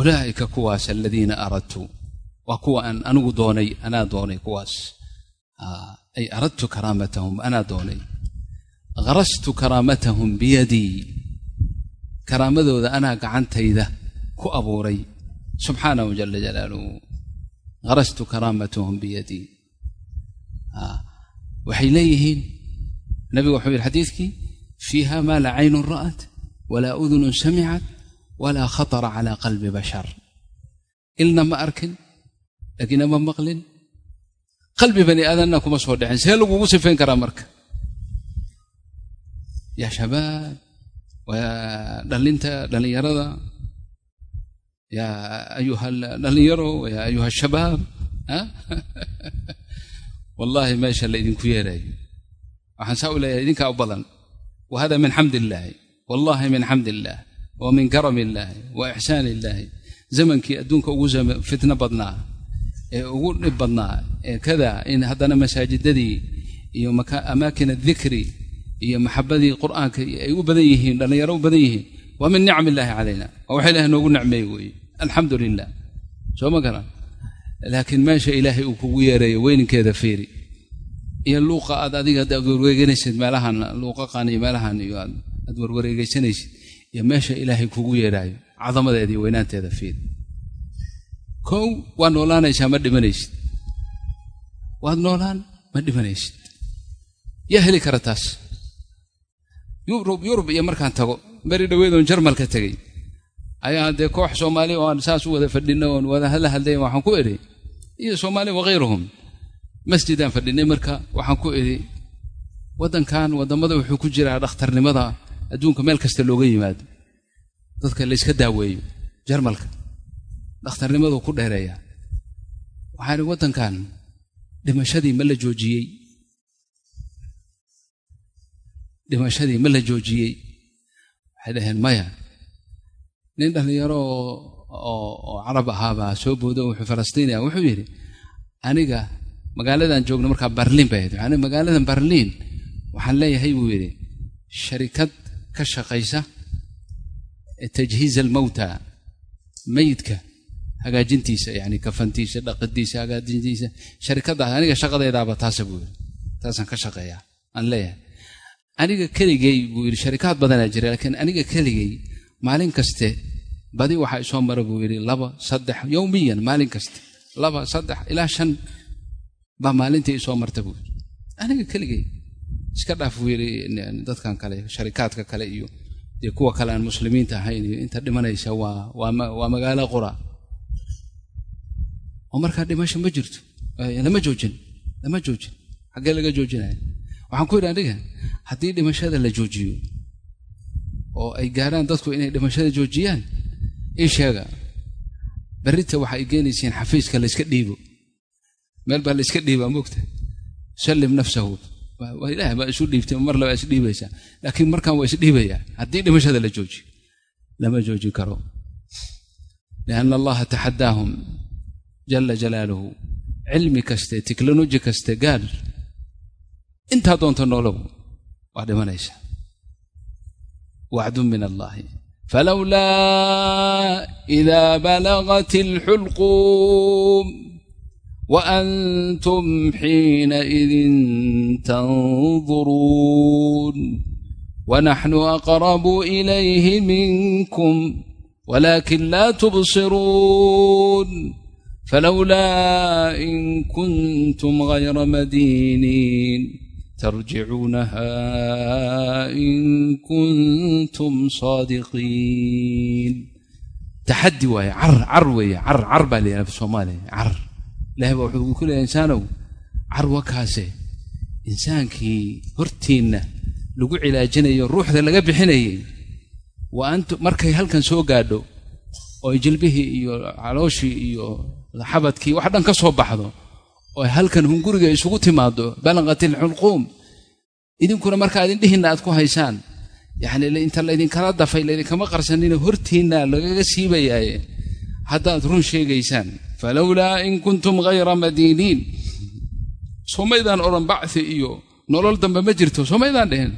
ulaa'ika kuwaas aladiina aradtu waa kuwa aan anigu doonay anaa doonay kuwaas. Ay aradtu karaamatahum anaa doonay. Harastu karaamatahum biyadii karaamadooda anaa gacantayda ku abuuray subxaanahu jala jalaaluhu harastu karaamatahum biyadii waxay leeyihiin nabigu wuxuu yidhi xadiidkii fiiha maa la caynun ra'at walaa udunun samicat walaa khatara calaa qalbi bashar. Ilna ma arkin laakiin ama maqlin. Qalbi bani aadanna kuma soo dhicin see lagugu sifayn karaa marka. Yaa shabaab dhalinta dhallinyarada yaa ayuha dhallinyaro yaa ayuha shabaab wallaahi meesha la idinku yeerayo waxaan saa u leeyahay idinkaa u badan wa hada min xamdi illaahi wallahi min xamdi illaah wa min karami illaahi wa ixsaani illaahi zamankii adduunka ugu fitno badnaa ee ugu dhib badnaa ee kada in haddana masaajidadii iyo amaakin adikri iyo maxabadii waa min nicam illaahi calayna waa wax ilahay noogu nicmeey weeye alxamdu lilah soo ma garan? Laakiin meesha ilaahay uu kugu yeerayo weyninkeeda fiiri. Iyo luuqa aad adiga aad warwareeganaysid meelahan luuqaqan iyo meelahan iyo aad warwareegaysanaysid iyo meesha ilaahay kugu yeeraayo cadamadeeda iyo weynaanteeda fiiri. Kow waa noolaanaysaa ma dhimanaysid. Waad noolaan ma dhimanaysid. Yaa heli kara taas. Yurub iyo markaan tago beri dhoweedoon jarmalka tegey. Ayaa dee koox soomaali oo aan saas u wada fadhinno oon wada la hadlayn waxaan ku idhi iyo soomaali wakhayruhum masjidaan fadhinay marka waxaan ku idhi waddankan waddamada wuxuu ku jiraa dhakhtarnimada adduunka meel kasta looga yimaado. Dadka layska daaweeyo jarmalka dhakhtarnimaduu ku dheereeya. Waxaan idhi waddankan dhimashadii ma la joojiyey. Dhimashadii ma la joojiyey waxay dhaheen maya nin dhallinyaro oo carab ahaabaa soo boodo wuxuu falastiiniya wuxuu yidhi aniga magaaladan joogno markaa barliin bay ahayd magaaladan barliin waxaan leeyahay buu yidhi sharikad ka shaqaysa tajhiiz almowta meyidka hagaajintiisa yani kafantiisa dhaqidiisa hagaajintiisa sharikadaas aniga shaqadaydaaba taasa buu yidhi taasaan ka shaqeeyaa aan leeyahay aniga keligay buu yidhi sharikaad badanaa jira laakiin aniga keligay maalin kaste badi waxaa isoo mara buu yidhi laba saddex yowmiyan maalin kaste. Laba saddex ilaa shan baa maalintii isoo marta buu yidhi. Aniga keligay iska dhaaf buu yidhi dadkan kale sharikaadka kale iyo dee kuwa kale aan muslimiinta ahayn iyo inta dhimanaysa waa waa magaalo qura oo markaa dhimasho ma jirto. Lama joojin lama joojin xaggee laga joojinaya waxaan ku yidhi aniga haddii dhimashada la joojiyo oo ay gaaraan dadku inay dhimashada joojiyaan ii sheega berrita waxa ay geenaysiin xafiiska layska dhiibo. Meel baa layska dhiibaa moogta sallim nafsahu. Waa ilaah baa isu dhiibtay mar labaa isdhiibaysaa laakiin markan waa isdhiibayaa haddii dhimashada la joojiyo lama joojin karo. Lianna allaha taxadaahum jala jalaaluhu cilmi kaste teknoloji kaste gaal intaa doonta noolow waa dhimanaysa. Wacdun min allahi. Falowlaa idaa balagat alxulquum waantum xiinaidin tanduruun wanaxnu aqrabu ilayhi minkum walakin laa tubsiruun. Falowlaa in kuntum gayra madiiniin tarjicuunaha in kuntum saadiqiin taxaddi waaye car car weeye car car baa la yidhaha soomaaliya car ilahay baa wuxuu ku leeyahay insaanow car wakaase insaankii hortiinna lagu cilaajinayo ruuxda laga bixinayay wa antu markay halkan soo gaadho oo jilbihii iyo calooshii iyo xabadkii wax dhan ka soo baxdo oo halkan hunguriga isugu timaado balaqat ilxulquum idinkuna markaa idindhihinna aad ku haysaan. Yacni inta laydinkala dafay laydinkama qarsanina hortiinna lagaga siibayaaye. Haddaad run sheegaysaan falowlaa in kuntum hayra madiiniin. Soomaydaan odhan bacthi iyo nolol dambe ma jirto soomaydaan dhehen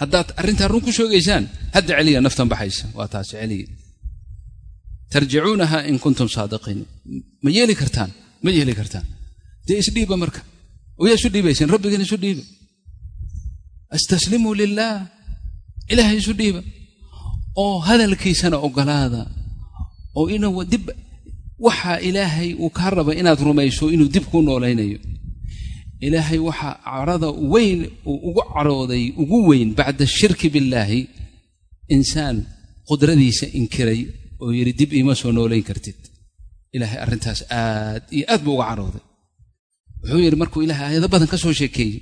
haddaad arrintaa run ku sheegaysaan hadda celiya naftan baxaysa. Waa taas celiya tarjicuunaha in kuntum saadiqiin. Ma yeeli kartaan ma yeeli kartaan. Dee isdhiiba marka. Oyaa isu dhiibayseen rabbigiina isu dhiiba. Astaslimuu lilaah ilaahay isu dhiiba. Oo hadalkiisana ogolaada. Oo inuu dib waxaa ilaahay uu kaa raba inaad rumayso inuu dib kuu noolaynayo ilaahay waxaa carada weyn uu ugu carooday ugu weyn bacda shirki billaahi. Insaan qudradiisa inkiray oo yidhi dib iima soo noolayn kartid ilaahay arrintaas aad iyo aad buu uga carooday wuxuu yidhi markuu ilaahay aayado badan ka soo sheekeeyey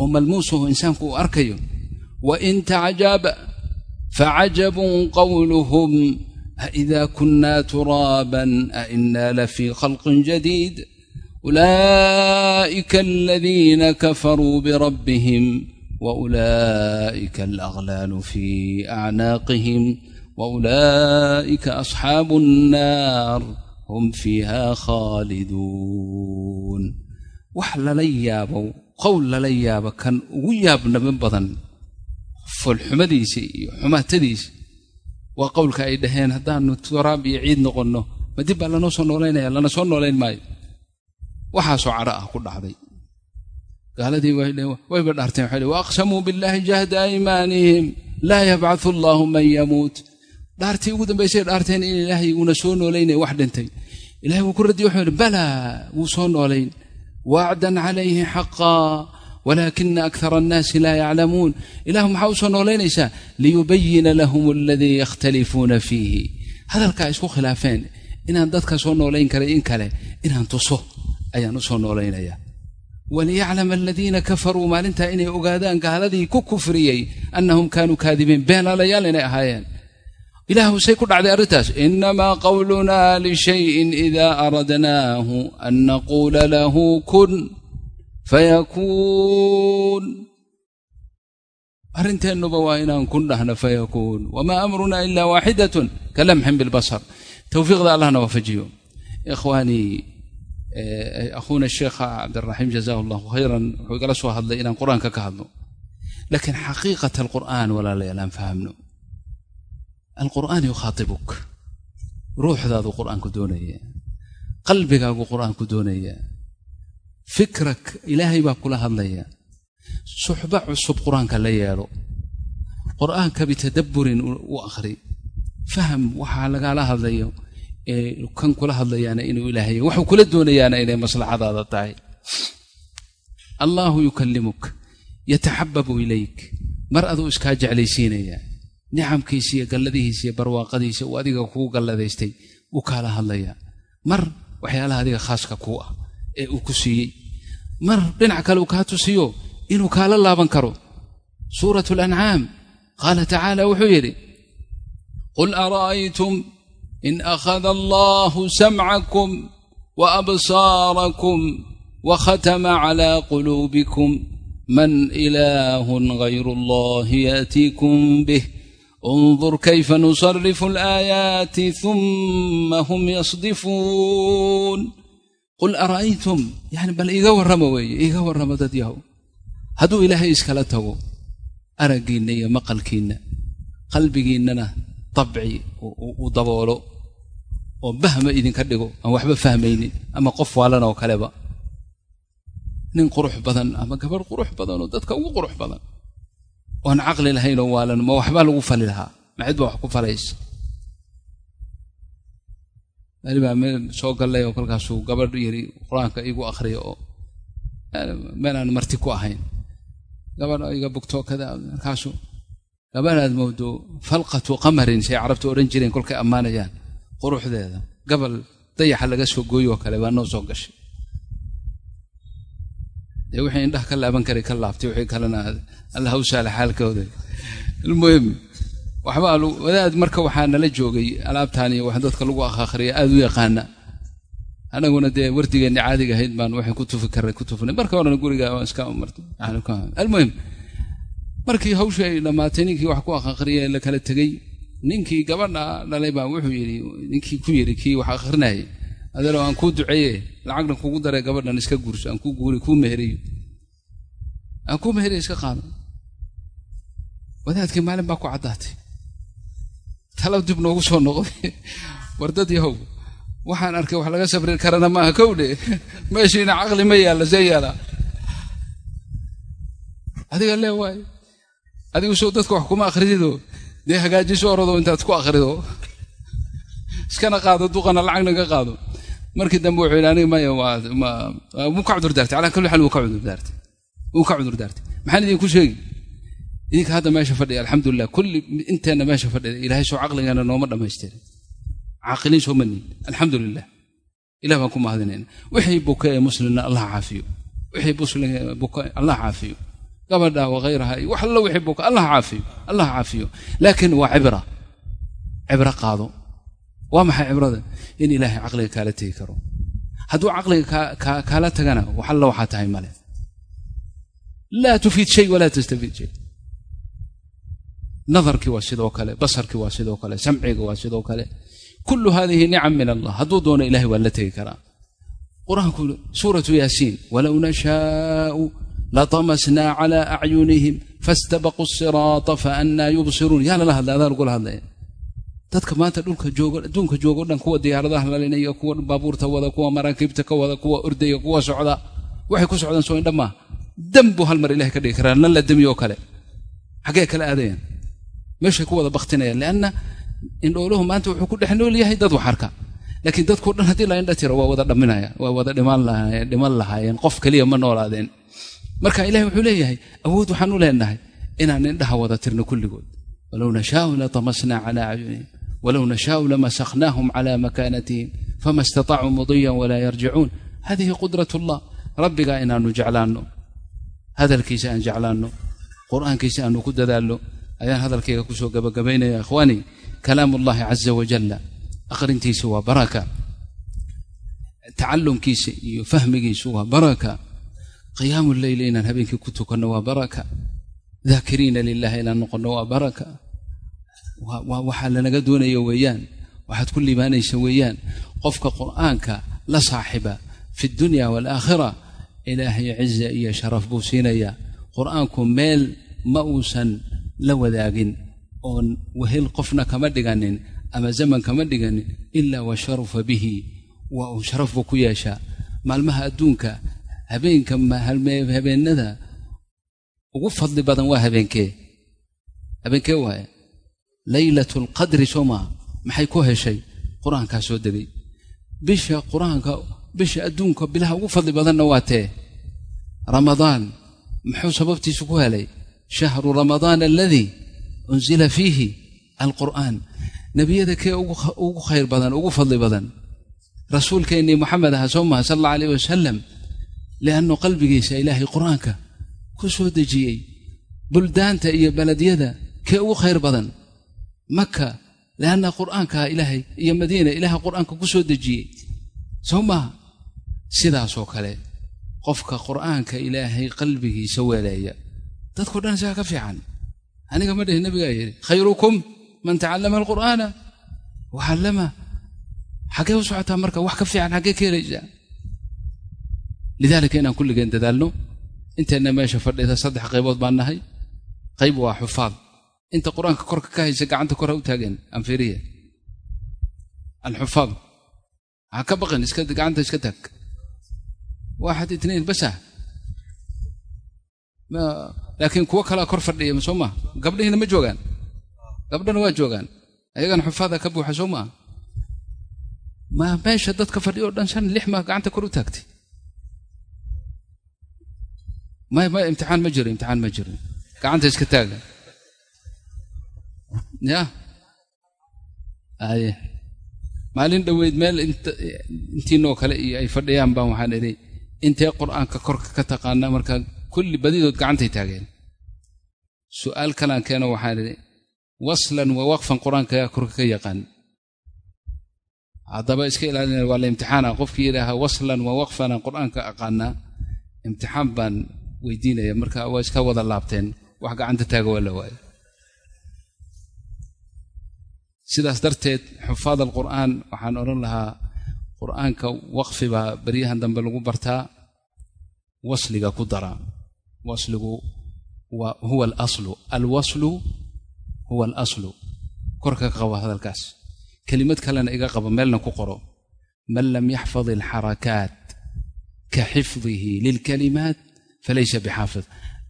oo malmuusaho insaanku uu arkayo wa in tacjaba facajabun qawluhum aإida kuna turaaban aina lafii khalqin jadiid ulaa'ika aladiina kafaruu birabbihim waulaa'ika alaghlaalu fi acnaaqihim waulaa'ika asxaabu الnaar hum fiiha khaaliduun wax lala yaabo qowl lala yaabo kan ugu yaabnaba badan foolxumadiisa iyo xumaatadiisa waa qowlka ay dhaheen haddaanu turaab iyo ciid noqonno ma dib baa lanoo soo noolaynaya lana soo noolayn maayo waxaasoo cadho ah ku dhacday gaaladii wayba dhaarteen waxay wa aqsamuu billaahi jahda aymaanihim laa yabcathu allaahu man yamuut dhaartii ugu dambaysay dhaarteen in ilaahay uuna soo noolaynaya wax dhintay. Ilahay wuu ku radiye wuxuu yidhi balaa wuu soo noolayn. Wacdan calayhi xaqaa walaakina akara annaasi laa yaclamuun. Ilahu maxaa u soo noolaynaysaa? Liyubayina lahum aladii yakhtalifuuna fiihi. Hadalkaa isku khilaafeen inaan dadka soo noolayn karay in kale inaan tuso ayaan u soo noolaynaya. Waliyaclama aladiina kafaruu maalintaa inay ogaadaan gaaladii ku kufriyey annahum kaanuu kaadibiin beenaalayaal inay ahaayeen ilaahu say ku dhacday arrintaas. Inamaa qawlunaa lishayin idaa aradnaahu an naquula lahu kun fayakuun arrinteennuba waa inaan kun dhahno fayakuun wamaa amrunaa ilaa waaxidatun ka lamxin bilbasar towfiiqda allahna waafajiyo ikhwaanii akhuuna sheekha cabdiraxiim jazahu allahu khayran. Wuxuu igala soo hadlay inaan qur'aanka ka hadlo. Laakiin xaqiiqat alqur'aan walaalayaal aan fahamno alqur'aan yukhaatibuk ruuxdaadu qur'aanku doonaya qalbigaagu qur'aanku doonaya fikrak ilaahay baa kula hadlaya suxbo cusub qur'aanka la yeelo qur'aanka bitadabburin u akhri faham waxaa lagala hadlayo ee kan kula hadlayaana inuu ilaahay waxuu kula doonayaana inay maslaxadaada tahay allaahu yukallimuk yataxababu ilayk mar aduu iskaa jeclaysiinaya nicamkiisa iyo galladihiisa iyo barwaaqadiisa uu adiga kuu galladaystay wuu kaala hadlayaa. Mar waxyaalaha adiga khaaska kuu ah ee uu ku siiyey. Mar dhinac kale uu kaa tusiyo inuu kaala laaban karo. Suuratu alancaam qaala tacaala wuxuu yidhi qul ara'aytum in akhada allahu samcakum wa absaarakum wa khatama calaa quluubikum. Man ilaahun gayru allahi yaatiikum bih انظر كيف نصرف الآيات ثم هم يصدفون قل أرأيتم يعني بل iga warrama weeye iga warrama dad yahow hadduu ilaahay iskala tago araggiinna iyo maqalkiinna qalbigiinnana dabci uu daboolo oo bahma idinka dhigo aan waxba fahmaynin ama qof waalan oo kaleba nin qurux badan ama gabadh qurux badan oo dadka ugu qurux badan oan caqli lahayn oo waalan ma waxbaa lagu fali lahaa. Ma cid baa wax ku falaysa mali meel soo gallay oo kolkaasuu gabadh yiri qur'aanka igu akhriya oo meel aan marti ku ahayn. Gabadh iga bugtoo kada markaasuu gabadhaad moodo falqatu qamarin say carabta odhan jireen kolkay ammaanayaan quruxdeeda. Gabal dayaxa laga soo gooyo oo kale baa noo soo gashay. Dee wixii indhaha ka laaban karay ka laabtay wixii kalena alla haw saala xaalkooda almuhim waxba wadaad marka waxaa nala joogay alaabtaan iyo wax dadka lagu akhriya aada u yaqaana. Anaguna dee wardigeenni caadiga ahayd baan waxay ku tufi karray ku tufnay. Marka horena guriga iska almuhim markii hawshii ay dhammaatay ninkii wax ku akhriya la kala tegey ninkii gabadha dhalay baa wuxuu yidhi ninkii ku yidhi kii wax akhrinayay adeero aan kuu duceeye lacagna kugu daray gabadhan iska guurso aan kuu guuri kuu meheriyo aan kuu meheriyo iska qaado wadaadkii maalin baa ku caddaatay talo dib noogu soo noqday war dad yahow waxaan arkay wax laga sabri karana maaha kowdhe meeshiina caqli ma yaalla see yaalla adiga lee waayo adigu soo dadka wax kuma akhridido dee hagaajiso orado intaad ku akhrido iskana qaado duqana lacagna ka qaado markii dambe wuxuu yidhi aniga maya wuu ka cudur daartay calaa kulli xaal wuu ka cudur wuu ka cudur daartay. Maxaan idinku sheegi? Idinka hadda meesha fadhiya alxamdulilah kulli inteenna meesha fadhida ilaahay soo caqligeena nooma dhammaystirin caaqiliin soo maniin alxamdu lilah ilah baan ku mahadinayna. Wixii buka ee muslimna allah caafiyo. Wixii muslim buka allah caafiyo. Gabadha wakhayraha iyo wax wixii buka allah caafiyo. Allah caafiyo. Laakiin waa cibra. Cibro qaado. Waa maxay cibrada? In ilaahay caqliga kaala tegi karo. Hadduu caqliga kaala tagana wax waxaa tahay male laa tufiid shay walaa tastafiid shay nadarkii waa sidoo kale basarkii waa sidoo kale samciga waa sidoo kale kullu hadihi nicam min allah hadduu doono ilahay waa la tegi karaa qur'aanku suuratu yaasiin walow nashaau latamasnaa cala acyunihim fastabaquu siraata faannaa yubsiruun yaa lala hadlay adaa lagula hadlaya dadka maanta dhulka joogo adduunka joogo dhan kuwa diyaaradaha lalinaya kuwa baabuurta wada kuwa maraakiibta ka wada kuwa ordaya kuwa socda waxay ku socdaan soo indha maaha dam buu mar ilahay ka dhigi karaa nan la damiyo kale. Xaggee kala aadayaan. Meeshay ku wada baktinayaan lianna indhooluhu maanta wuxuu ku dhex nool yahay dad wax arka laakiin dadkao dhan haddii la indha tiro waa wada dhaminaya waa wada dhiman lahaayeen qof keliya ma noolaadeen. Marka ilahay wuxuu leeyahay awood waxaan leenahay inaan indhaha wada tirno kulligood. Walow nashaau latamasnaa cala acyunihim walow nashaau lamasaknaahum cala makaanatihim. Fama istatacuu mudiyan walaa yarjicuun. Hadihi qudrat allah rabbigaa inaanu jeclaanno hadalkiisa aan jeclaanno qur'aankiisa aanu ku dadaalno ayaan hadalkayga ku soo gabagabaynaya ikhwaani kalaam ullahi caza wajalla aqrintiisa waa baraka tacalumkiisa iyo fahmigiisu waa baraka qiyaamu leyli inaan habeenkii ku tukanno waa baraka daakiriina lilahi inaan noqonno waa baraka waxaa lanaga doonayo weeyaan waxaad ku liibaanaysa weeyaan qofka qur'aanka la saaxiba fi dunya waalaakhira ilaahay ciza iyo sharaf buu siinayaa. Qur'aanku meel ma uusan la wadaagin oon wehel qofna kama dhiganin ama zaman kama dhiganin ilaa wa sharafa bihi waa uu sharaf buu ku yeeshaa maalmaha adduunka habeenka habeennada ugu fadli badan waa habeenkee? Habeenkee waaye? Lqadri soo maaha maxay ku heshay? Qur'aankaa soo degay. Bisha qur'aanka bisha adduunka bilaha ugu fadli badanna waa tee. Ramadaan muxuu sababtiisu ku helay? Shahru ramadaan aladii unzila fiihi alqur'aan. Nebiyada kee ugu khayr badan ugu fadli badan. Rasuulkeennii moxamed aha soo maha sal alla alayh wasalam liannu qalbigiisa ilaahay qur'aanka ku soo dejiyey. Buldaanta iyo beledyada kee ugu khayr badan? Maka lianna qur'aankaa ilaahay iyo madiina ilaaha qur'aanka ku soo dejiyey. Soo maaha sidaasoo kale qofka qur'aanka ilaahay qalbigiisa weeleeya dadkao dhan isaga ka fiican. Aniga ma dhihi nabigaa yidhi khayrukum man tacallama alqur'aana. Wacallama xaggee u socotaa marka wax ka fiican xaggee ka helaysaa. Lidaalika inaan kulligeen dadaalno inteenna meesha fadhida saddex qaybood baan nahay. Qayb waa xufaad. Inta qur'aanka korka ka haysa gacanta kor ha u taageen anfiriya alxufaad. Ha ka baqin gacanta iska taag waaxad itniin basah laakiin kuwo kalaa kor fadhiya soo maa gabdhihiina ma joogaan gabdhana waa joogaan ayagana xufaada ka buuxa soo maa ma meesha dadka fadhiyo o dhan shan lix maa gacanta kor u taagtay may may imtixaan ma jiro imtixaan ma jiro gacanta iska taaga ya aye maalin dhoweyd meel intiinoo kale iyo ay fadhiyaan baan waxaan idhi intee qur'aanka korka ka taqaana markaa kulli badidood gacantay taageen? Su'aal kalaan keeno waxaan idhi waslan wa waqfan qur'aanka yaa korka ka yaqaan. Haddaba iska ilaalinaya waa la imtixaana qofkii yidhaaha waslan wa waqfanaan qur'aanka aqaanaa imtixaan baan weydiinaya. Marka waa iska wada laabteen wax gacanta taaga waa la waayo sidaas darteed xufaad alqur'aan waxaan odhan lahaa qur'aanka waqfi baa baryahan dambe lagu bartaa wasliga ku dara. Wasligu huwa alaslu. Alwaslu huwa alaslu. Korka ka qabo hadalkaas. Kelimad kalena iga qabo meelna ku qoro. Man lam yaxfad alxarakaat ka xifdihi lilkalimaat falaysa bixaafid.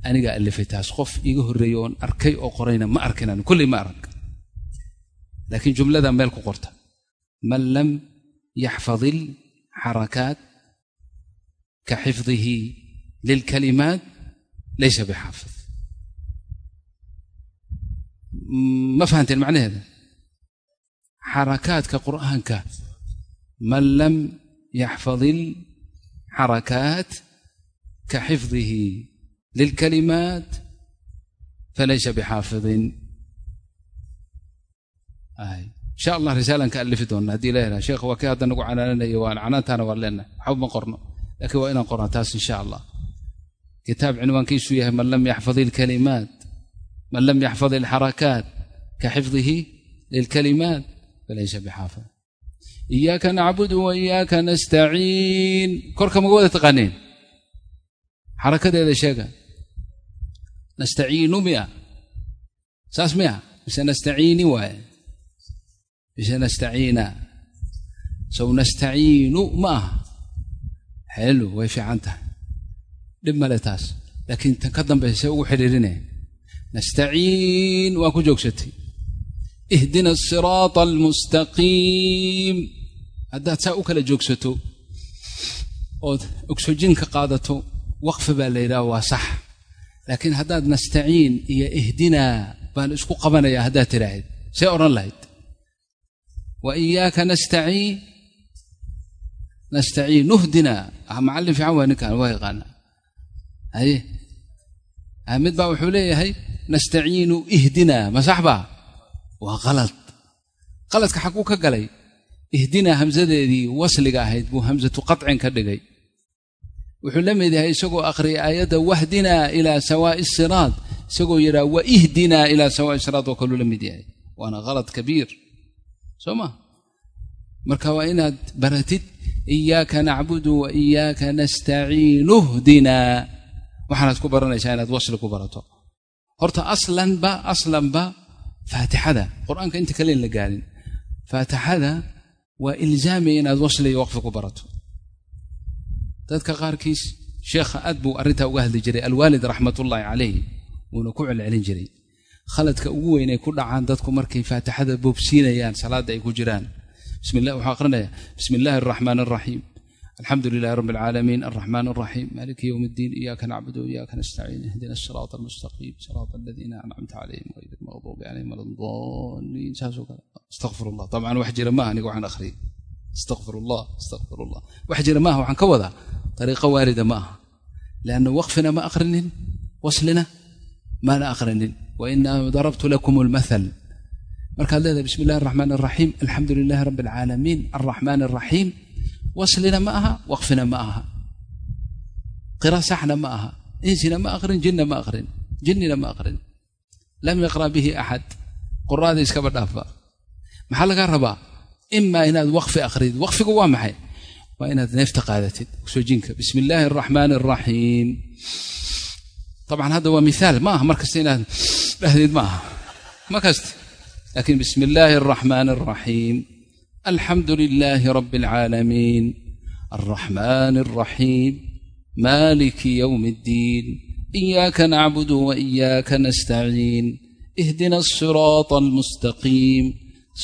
Anigaa alifay taas qof iga horreeya oon arkay oo qorayna ma arkinan kulley ma arag. Laakiin jumlada meel ku qorta. Man lam yaxfad ilxarakaat ka xifdihi lilkalimaat laysa bixaafid ma fahanteen macnaheeda xarakaadka qur'aanka man lam yaxfad ilxarakaat ka xifdihi lilkalimaat falaysa bixaafidin insha allah risaalan ka alifi doonna haddii la yidhaha sheekh waa kii hadda nagu canaananayo waan canaantaana waan leenahay. Waxba ma qorno laakiin waa inaan qorna taas insha allah kitaab cinwaankiisu yahay man lam yaxfad ilkalimaat man lam yaxfad ilxarakaat ka xifdihi lilkalimaat falaysa bixaafid iyaaka nacbudu wa nastaciin. Korka maga wada taqaaneen xarakadeeda sheega. Nastaciinu miya saas miya mise nastaciini waaye mise nastaciina sow nastaciinu ma aha xeelu way fiican tahay dhib male taas. Laakiin tan ka dambaysa ugu xidhiirine. Nastaciin waa ku joogsatay. Ihdina asiraata almustaqiim. Haddaad saa u kala joogsato ood ogsojin ka qaadato waqfi baa la yidhaha waa sax. Laakiin haddaad nastaciin iyo ihdinaa baan isku qabanayaa haddaad tidhaahid. See odhan lahayd iyaaka nastaciin nastaciin nuhdinaa macallin fiican waa ninkan waa yaqaana haye mid baa wuxuu leeyahay nastaciinu ihdinaa ma sax baa waa qalad qaladka xaguu ka galay ihdinaa hamsadeedii wasliga ahayd buu hamsatu qatcin ka dhigay wuxuu la mid yahay isagoo akhriyay aayadda wahdinaa ilaa sawaa'i siraad isagoo yidhaha wa ihdinaa ilaa sawaa'i siraad oo kaluu la yahay waana qalad kabiir soo ma marka waa inaad baratid iyaaka nacbudu wa iyaaka nastaciinu hdinaa. Waxaanaad ku baranaysaa inaad wasli ku barato. Horta aslanba aslanba faatixada. Qur'aanka inta kale in la gaarin. Faatixada waa ilzaami inaad wasli iyo waqfi ku barato. Dadka qaarkiis sheekha aad buu arrintaa uga hadli jiray alwaalid raxmatullaahi calayh wuuna ku celcelin jiray khaladka ugu weyn ay ku dhacaan dadku markay faatixada boobsiinayaan salaadda ay ku jiraan. Waxaa aqrinaya bismi illaahi araxmaan araxiim alxamdu lilahi rabbi alcaalamiin alraxmaan araxiim maaliki yowm iddiin iyaaka nacbudu waiyaka nastaciin ihdina asiraata almustaqiim siraata aladiina ancamta calayhim hayr almaqduubi calayhim wala daliin saasoo kale astaqfir allah dabcan wax jira maaha aniga waxaan akhriyay astaqfir allah astaqfir allah wax jira maaha waxaan ka wadaa. Ariiqo waarida ma aha lianna waqfina ma akhrinin waslina maana akhrinin wainama darabtu lakum اlmaal markaad leedahay bismi illahi araxmaan araxiim alxamdu lilahi rabbi alcaalamiin alraxmaan araxiim waslina ma aha waqfina ma aha qira saxna ma aha insina ma aqrin jinna ma aqrin jinnina ma aqrin lam yaqra bihi axad quraada iskaba dhaafa maxaa lagaa rabaa imaa inaad waqfi aqridid waqfigu waa maxay waa inaad neefta qaadatid soojinka bismi illaahi araxmaan araxiim tabcan dhahdeed ma aha ma kasta laakiin bismi illaahi araxmaan araxiim alxamdu lilaahi rabbi alcaalamiin alraxmaani alraxiim maaliki yowmi iddiin iyaaka nacbudu wa iyaaka nastaciin ihdina asiraata almustaqiim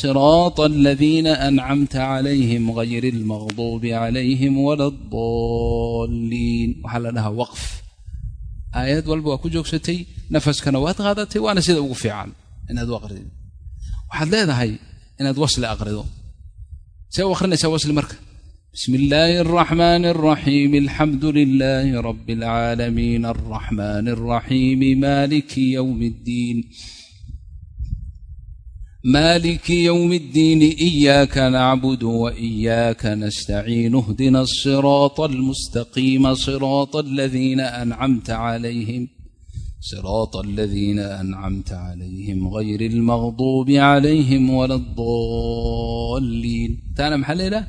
siraata aladiina ancamta calayhim hayri almaqduubi calayhim wala addaaliin waxaa la dhahaa waqf aayad walba waa ku joogsatay nafaskana waad qaadatay waana sida ugu fiican inaad u aqridid waxaad leedahay inaad wasli aqrido. See u akhrinaysaa wasli marka? Bismi illaahi araxmaani araxiim alxamdu lilaahi rabbi alcaalamiin alraxmaani alraxiimi maaliki yowmi ddiin مالك يوم الدين إياك نعبد وإياك نستعين اهدنا الصراط المستقيم صراط الذين أنعمت عليهم صراط الذين أنعمت عليهم غير المغضوب عليهم ولا الضالين تانا محل إله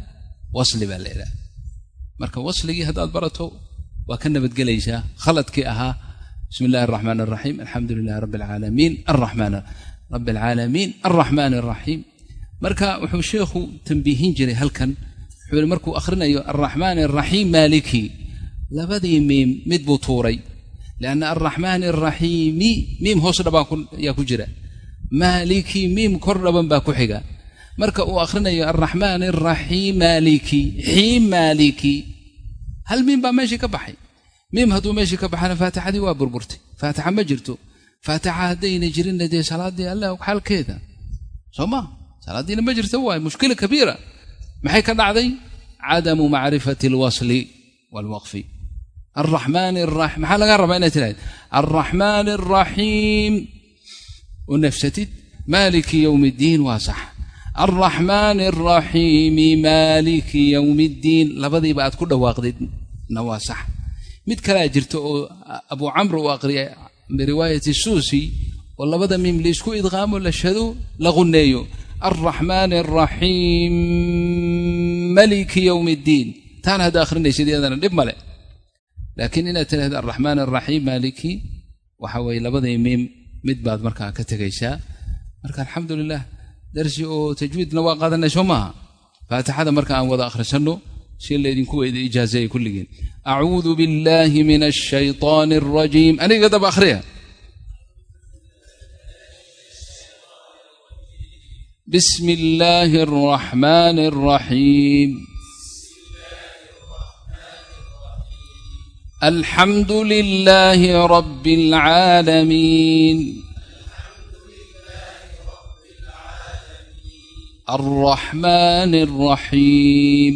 وصل بالإله marka wasligii haddaad barato waa ka nabadgelaysaa khaladkii ahaa bismi illahi الرaحmaan الرaحيim alxamdu lilahi rab العaalamiin الرaحmaan rab alcaalamiin alraxmaan araxiim marka wuxuu sheekhu tambiihin jiray halkan wuxuu yihi markuu akhrinayo alraxmaan araxiim maaliki labadii miim mid buu tuuray lianna alraxmaan araxiimi miim hoos dhabaa yaa ku jira maaliki miim kor dhaban baa ku xiga marka uu akhrinayo alraxmaan araxiim maaliki xiim maaliki hal miim baa meeshii ka baxay miim hadduu meeshii ka baxana faatixadii waa burburtay faatixa ma jirto faatixa haddayna jirinna dee salaaddii allah xaalkeeda soo ma salaaddiina ma jirta waay mushkila kabiira maxay ka dhacday cadamu macrifati alwasli waalwaqfi alraxmaan araxiim maxaa lagaa rabaa inaad tiraahid alraxmaan alraxiim u nafsatid maaliki yowmi ddiin waa sax alraxmaan alraxiimi maaliki yowmi ddiin labadiiba aad ku dhawaaqdid na waa sax mid kalea jirta oo abu camr uu aqriyay biriwaayati suusi oo labada miim la isku idqaamo la shado la quneeyo alraxmaan alraxiim maliki yowmi ddiin taana hadda akhrinaysid iyadana dhib male laakiin inaad tidhahda alraxmaan alraxiim maaliki waxa weeye labadii miim mid baad markaa ka tegaysaa marka alxamdu lilah darsi oo tajwiidna waa qaadanay soo maaha faatixada marka aan wada akhrisanno si laydinku weyda ijaazeeye kulligiin acuudu billaahi min ashaytaani alrajiim aniga daba akhriya bismi illaahi alraxmaani alraxiim الحمد لله رب العالمين الرحمن الرحيم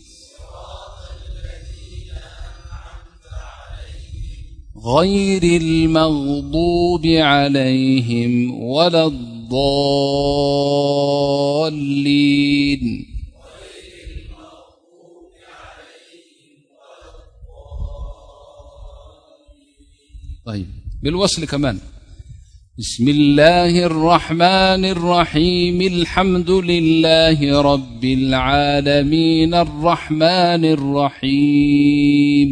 غير المغضوب عليهم ولا الضالين طيب بالوصل كمان بسم الله الرحمن الرحيم الحمد لله رب العالمين الرحمن الرحيم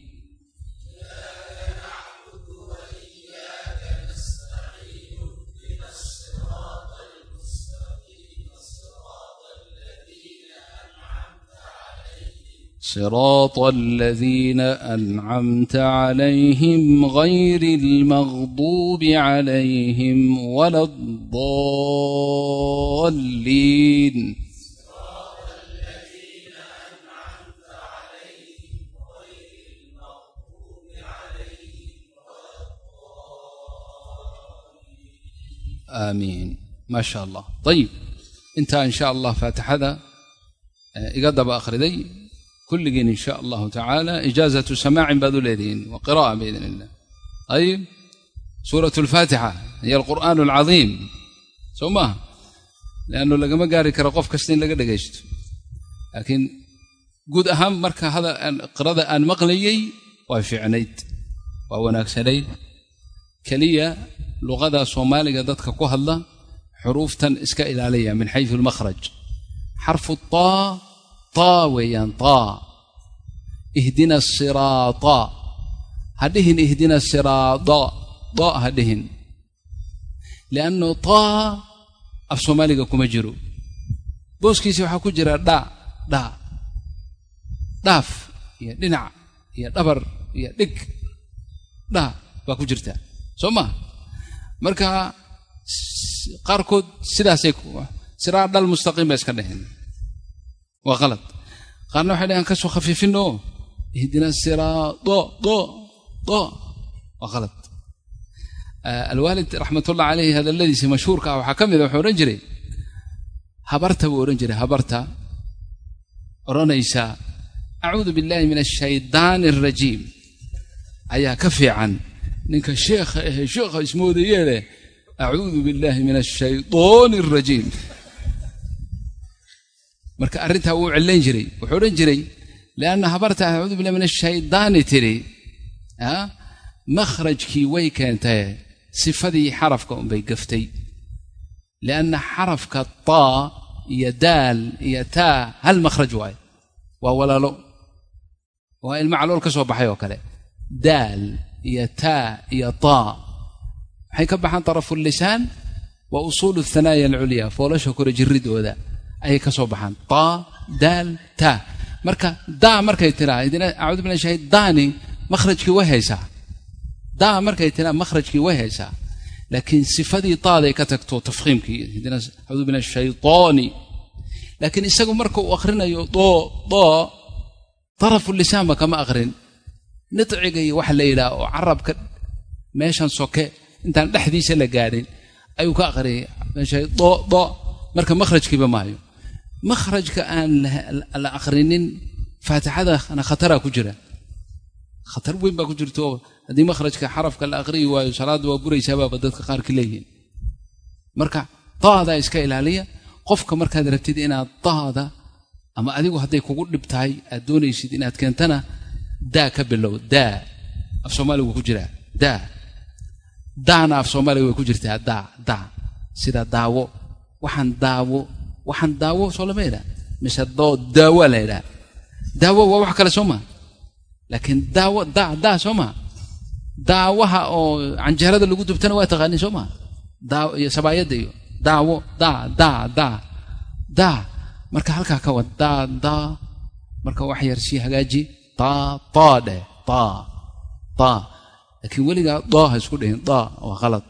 صراط الذين أنعمت عليهم غير المغضوب عليهم ولا الضالين آمين ما شاء الله طيب انتهى إن شاء الله فاتحذا إقدب أخردي kulligiin in sha allahu tacaala ijaazatu samaacin baad u leedihiin wa qira'a biidn illah ayib suurat alfaatixa hiyo alqur'aan alcadiim soo maaha leannu lagama gaari karo qof kasta in laga dhegaysto laakiin guud ahaan marka qirada aan maqlayey waa fiicnayd waa wanaagsanayd keliya luqada soomaaliga dadka ku hadla xuruuftan iska ilaaliya min xaysu almakhraj xarfu taa taa weeyaan taa ihdina asiraata ha dhihin ihdina asiraada da ha dhihin liannu taa af soomaaliga kuma jiro booskiisi waxaa ku jira dha dha dhaaf iyo dhinac iyo dhabar iyo dhig dha baa ku jirta soo maa marka qaarkood sidaasay siraad dhal mustaqiim bay iska dheheen waa qalad qaarna waxay dhaheen ka soo khafiifinoo. Ihdina siraado do do. Waa qalad alwaalid raxmatullah caleyhi hadalladiisi mashhuurka ah waxaa ka mida wuxuu odhan jiray habarta buu odhan jiray habarta odhanaysaa acuudu billahi min ashaydaani alrajiim ayaa ka fiican. Ninka sheekha ahe sheekha ismoodayee leh acuudu billahi min ashaydaani alrajiim marka arrintaa wuu cellayn jiray. Wuxuu odhan jiray lianna habarta acuudu billahi min ashaydaani tidhi makhrajkii way keentae sifadii xarafka unbay gaftay. Lianna xarafka taa iyo daal iyo taa hal makhraj waaye. Waa walaalo. Waa ilmo calool ka soo baxay oo kale. Daal iyo taa iyo taa waxay ka baxaan tarafu lisaan wa usuulu athanaaya alculyaa foolasha kore jirridooda ayay ka soo baxaan. Taa daal taa marka daa markay tiraa idina shahid daani makhrajkii way haysaa. Daa markay tiraa makhrajkii way haysaa. Laakiin sifadii taaday ka tagto tafkhiimkii idina acuudu billahi shaytaani. Laakiin isagu marka uu akhrinayo doo doo tarafu lisaanba kama akhrin. Nidciga iyo waxa la yidhaha oo carabka meeshan soke intaan dhexdiisa la gaadhin ayuu ka akhriyay do do. Marka makhrajkiiba maayo makhrajka aan la akhrinin faatixadana khataraa ku jira. Khatar weyn baa ku jirto. Haddii makhrajka xarafka la akhriyi waayo salaadda waa buraysabaaba dadka qaarkii leeyihiin. Marka daadaa iska ilaaliya. Qofka markaad rabtid inaad daada ama adigu hadday kugu dhib tahay aad doonaysid inaad keentana daa ka bilow daa. Af soomaaliga wuu ku jiraa. Daa. Daana af soomaaliga way ku jirtaa. Daa daa. Sida daawo. Waxaan daawo waxaan daawo soo lama mise daawa la yidhaha. Daawo waa wax kale soo maa laakiin daawo daa daa soo maa daawaha oo canjeerada lagu dubtana waa taqaanin soo maa daawo iyo sabaayadda iyo daawo daa daa daa daa. Marka halkaa ka wad daa daa. Marka wax yar sii hagaaji. Taa taa dheh taa taa laakiin weligaa daa ha isku dhihin. Daa waa khalad.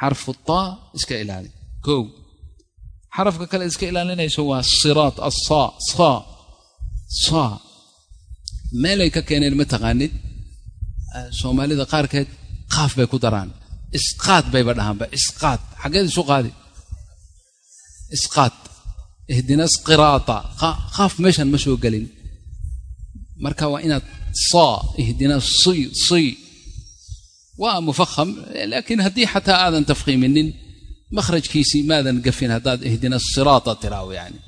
Xarfu taa iska ilaali. Kow xarafka kale iska ilaalinayso waa siraat assaa saa saa meelay ka keeneen ma taqaanid? Soomaalida qaarkeed qaaf bay ku daraan. Isqaad bayba dhahaanba isqaad. Xaggeed isu qaadi? Isqaad. Ihdina sqiraata. Qaaf meeshan ma soo gelin. Marka waa inaad saa ihdina si si waa mufaham laakiin haddii xataa aadan tafkhiiminin makhrajkiisii maadan gafin haddaad ihdina siraata tiraawo yani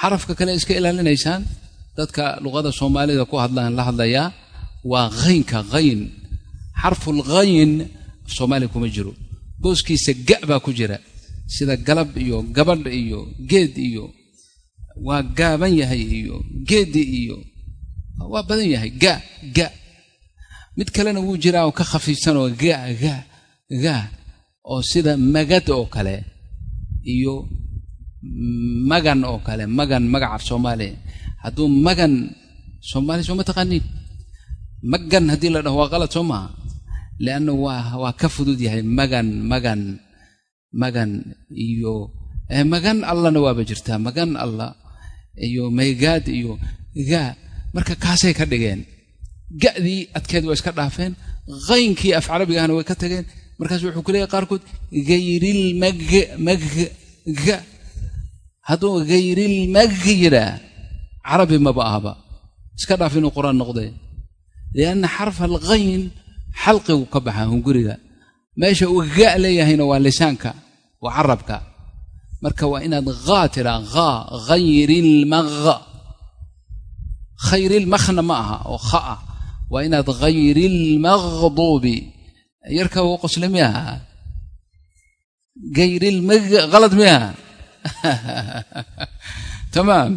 xarafka kale iska ilaalinaysaan dadka luqada soomaalida ku hadlaan la hadlayaa waa haynka hayn xarfulghayn af soomaaliya kuma jiro booskiisa ga baa ku jira sida galab iyo gabadh iyo geed iyo waa gaaban yahay iyo geedi iyo waa badan yahay ga ga mid kalena wuu jiraa oo ka khafiifsanoo ga ga ga oo sida magad oo kale iyo magan oo kale magan magaca soomaaliya hadduu magan soomaaliya sooma taqaaniin? Magan haddii la dhaho waa qalad soo maaha lianna waa waa ka fudud yahay magan magan magan iyo magan allana waaba jirtaa magan allah iyo maygaad iyo gaa marka kaasay ka dhigeen ga'dii adkeed waa iska dhaafeen qaynkii af carabigahana way ka tageen markaas wuxuu ku leeyahy qaarkood gayrilmag mag ga. Hadduu gayrilmag yidhaa carabi maba ahba iska dhaaf inuu qur'aan noqdee lianna xarfa alghayn xalqigu ka baxa hunguriga. Meesha uu ga leeyahayna waa lisaanka waa carabka. Marka waa inaad haa tiraa haa hayrilmaq khayrilmakhna ma aha oo kha ah. Waa inaad hayrilmaqduubi yarka u qosle miyaha gayrilmag qalad miyaha tamaam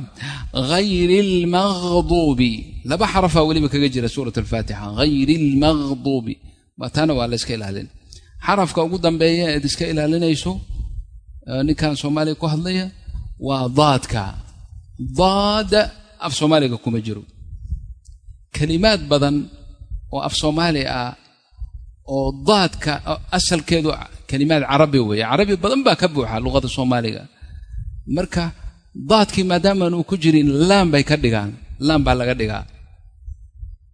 hayrilmaqduubi laba xarafaa weliba kaga jira suurat alfaatixa. Hayrilmaqduubi taana waa la iska ilaalin. Xarafka ugu dambeeya eed iska ilaalinayso ninkan soomaaliya ku hadlaya waa daadka. Daada af soomaaliga kuma jiro. Kelimaad badan oo af soomaali ah oo daadka asalkeedu kelimaad carabi weeye. Carabi badan baa ka buuxa luqada soomaaliga. Marka daadkii maadaamaan uu ku jirin laam bay ka dhigaan. Laam baa laga dhigaa.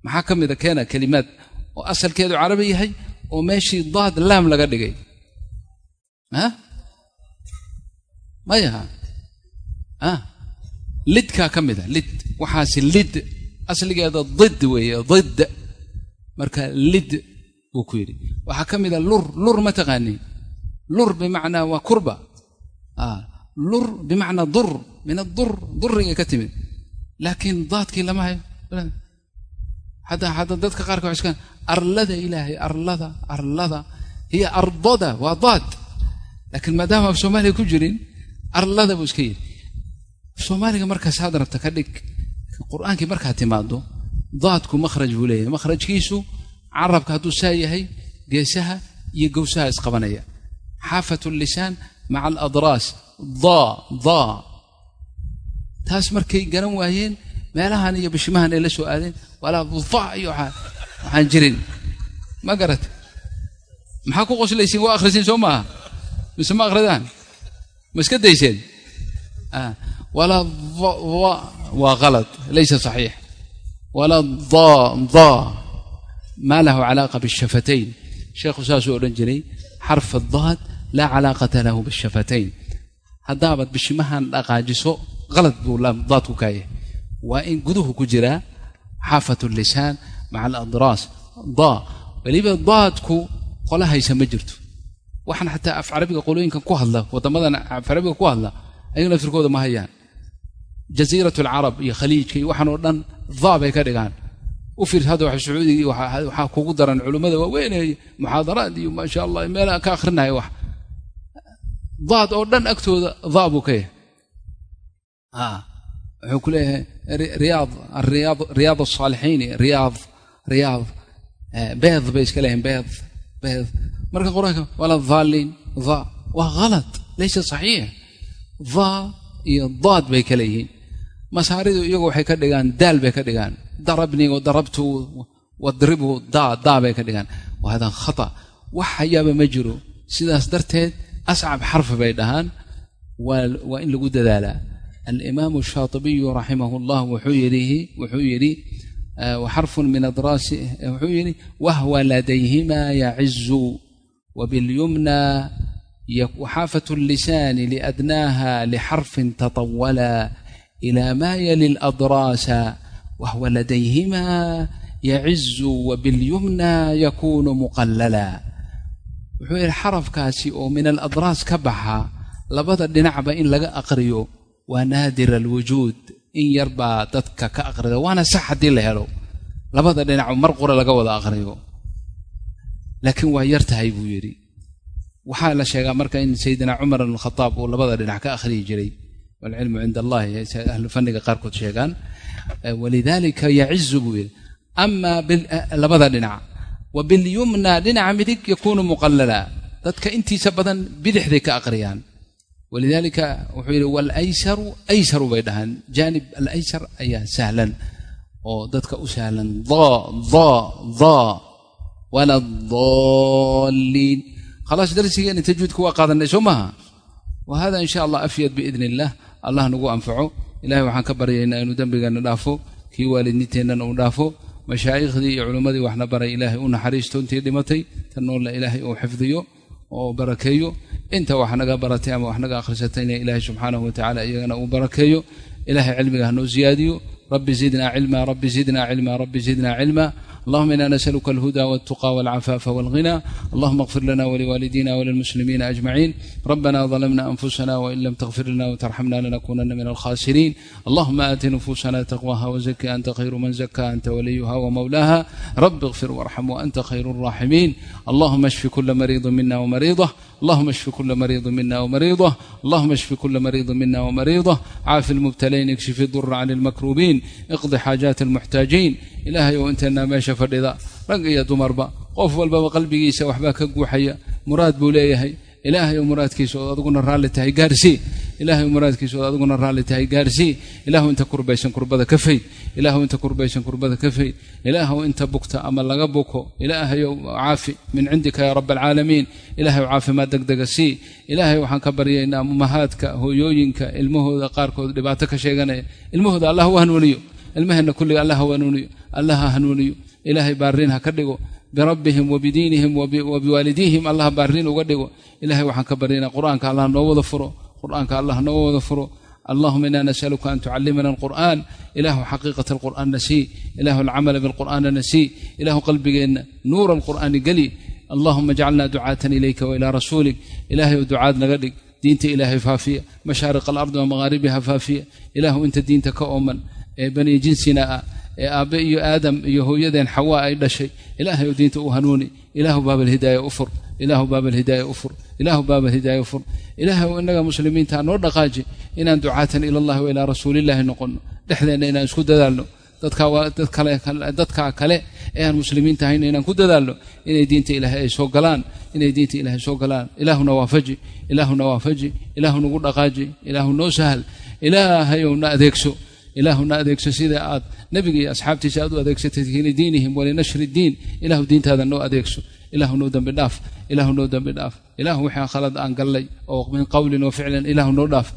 Maxaa ka mida keena kelimaad oo asalkeedu carabi yahay oo meeshii daad laam laga dhigay? A mayaha lidkaa ka mida lid. Waxaasi lid. Asligeeda did weeye did. Marka lid buu ku yidhi. Waxaa ka mida lur lur ma taqaanii lur bimacnaa waa kurba. Lur bimacnaa dur min adur durigay ka timid. Laakiin daadkii lama hayo. Hadda hadda dadka qaarka waxay iskaan arlada ilaahay arlada arlada hiya ardada waa daad. Laakiin maadaama af ku jirin arlada buu iska yidhi. Soomaaliga markaas had rabta ka dhig. Qur'aankii markaad timaado daadku makhraj buu leeyahay. Makhrajkiisu carabka hadduu saa yahay geesaha iyo gowsaha isqabanaya. Xaafat lisaan maca aladraas daa daa taas markay garan waayeen meelahan iyo bishimahan ay la soo aadeen walaa da iyo waxaan jirin. Ma garat maxaa ku qoslaysiin waa akhrisiin soo maaha? Mise ma akhridaan? Ma iska dayseen? Walaa da waa kalad laysa saxiix. Walaa da da maa lahu calaaqa bishafatayn sheekhu saasuu odhan jiray xarfa daad laa calaaqata lahu bishafatayn haddaabaad bishimahan dhaqaajiso qalad buu daadku kaayahay waa in guduhu ku jiraa xaafat lisaan maca aladraas daa weliba daadku qola haysa ma jirto waxaan xataa af carabiga qolooyinkan ku hadla waddamadan af carabiga ku hadla ayagu laftirkooda ma hayaan jasiirat alcarab iyo dhigaan u fiir kugu daran culummada waaweynay muxaadaraad iyo maasha allah meelaha ka akhrinaya wax. Daad oo dhan agtooda daa buu ka yahay. Wuxuu ku leeyahay riyaad riyaad asaalixiin riyaad riyaad beed bay iska leeyahin beed beed. Marka qur'aanka wala dhaaliin dha waa khalad laysa saxiix. Dha iyo daad bay ka leeyihiin. Masaaridu iyagu waxay ka dhigaan daal bay ka dhigaan darabnigo darabtu wadribu daa daa bay ka dhigaan. Waa hadan khata. Wax hayaaba ma jiro. Sidaas darteed ascab xarfi bay dhahaan. Waa in lagu dadaalaa alimaamu shaatibiyu raximah llah wuxuu yidhi waxarfun min adraasi wuxuu yidhi wahwa ladayhima yacizu wabilyumna waxaafat lisaani liadnaaha lixarfin tatawala ila ma yali ladraasa wahwa ladayhima yacizu wabilyumna yakunu muqallala wuxuu yidhi xarafkaasi oo min aladraas ka baxa labada dhinacba in laga aqriyo waa naadir alwujuud in yar baa dadka ka aqrida waana sax haddii la helo labada dhinac mar qura laga wada aqriyo laakiin waa yar tahay buu yidhi waxaa la sheegaa marka in sayidina cumar ibn khataab uu labada dhinac ka akhriyi jiray waalcilmu cinda allahi ahlu fanniga qaarkood sheegaan walidaalika yacizu buu yidhi ama labada dhinac wa bilyumna dhinaca midig yakuunu muqallala dadka intiisa badan bidixday ka aqriyaan walidaalika wuxuu yidhi walaysaru aysaru bay dhahaan jaanib alaysar ayaa sahlan oo dadka u sahlan da da da wala daliin khalaas darsigeena tajuudka waa qaadanay soo maaha wa hada in sha allah afyad biidn illah allah nagu anfaco ilahay waxaan ka baryaynaa inuu dembigana dhaafo kii waalidniteennana uu dhaafo mashaaikhdii iyo culimmadii waxna baray ilaahay u naxariisto intii dhimatay tan noolla ilaahay uu xifdiyo oo barakeeyo. Inta wax naga baratay ama wax naga akhrisatayna ilaahay subxaanahu watacala iyagana uu barakeeyo ilahay cilmiga hanoo ziyaadiyo rabi zidna cilma rabi zidna cilma rabi zidna cilma allahuma ina nasaluka alhuda waltuqa walcafaafa walghina. Allahuma اkfir lana waliwaalidina walilmuslimina ajmaciin rabbana ظalmna anfusana wain lam taغfir lana wtarxamna lanakunana min alkhasiriin allahuma aati nufusana taqwaha wazaki anta khayru man zaka anta waliyha wmawlaha rabi اغfir warxam waanta khayru الraximin allahuma ashfi kula mariiضi mina wmariidah اللهم اشف كل مريض منا ومريضه اللهم اشف كل مريض منا ومريضه عاف المبتلين اكشف الضر عن المكروبين muslimiin iqdi xaajaat almuxtaajiin ilaahay oo inteenaa meesha fadhida rag iyo dumarba qof walbaba qalbigiisa waxbaa ka guuxaya muraad buu leeyahay ilaahay oo muraadkiisa ood adiguna raalli tahay gaarsii ilaahay ou muraadkiisa ood adiguna raalli tahay gaarsii ilaahu inta kurbaysan kurbada ka fayd ilaahu inta kurbaysan kurbada ka fayd ilaahu inta bugta ama laga buko ilaahayow caafi. Min cindika yaa rab alcaalamiin ilaahay ou caafimaad degdega sii. Ilaahay waxaan ka baryaynaa umahaadka hooyooyinka ilmahooda qaarkood dhibaato ka sheeganaya ilmahooda allah u hanuuniyo. Ilmaheenna kulliga allah ha hanuuniyo. Allah ha hanuuniyo. Ilaahay baariin ha ka dhigo. Birabbihim wa bidiinihim wa biwaalidiihim uga dhigo. Ilahay waxaan ka baryaynaa qur'aanka allah noo wada furo qur'aanka allah noooda furo. Allahuma inaa nasaluka an tucallimana alqur'an. Ilaahu xaqiiqat alqur'aanna sii ilaahu alcamala bilqur'aanana sii ilahu qalbigeenna nuura alqur'aani geli allahuma jcalna ducaatan ilayka wa ilaa rasuulik. Ilahay ducaad naga dhig. Diinta ilaahay faafiya. Mashaariq alardi wa magaaribiha faafiya. Ilaahu inta diinta ka ooman. Ee bani jinsina ah ee aabbe iyo aadam iyo hooyadeen xawaa ay dhashay. Ilaahay diinta u hanuuni. Ilaahu baabalhidaaya u fur ilaahu baabalhidaaya u fur. Ilaahu baabalhidaaya u fur. Ilaahu inaga muslimiinta noo dhaqaaji inaan ducaatan ilallahi wa ilaa rasuulillaahi noqonno dhexdeenna inaan isku dadaalno. Dadka kale ee aan muslimiinta ahayn inaan ku dadaalno inay diinta ilaahay ay soo galaan inay diinta ilaahay soo galaan. Ilaahuna waafaji ilaahuna waafaji ilaahu dhaqaaji. Ilaahu noo sahal. Ilaahayow adeegso. Ilaahu adeegso sida aad nebiga iyo asxaabtiisa aad u adeegsatay lidiinihim walinashri diin. Ilaahu diintaada noo adeegso. Ilaahu noo dembi dhaaf ilaahu noo dembi dhaaf. Ilaahu wixii khalad aan gallay oo min qowlin wa ficlin ilaahu noo dhaaf.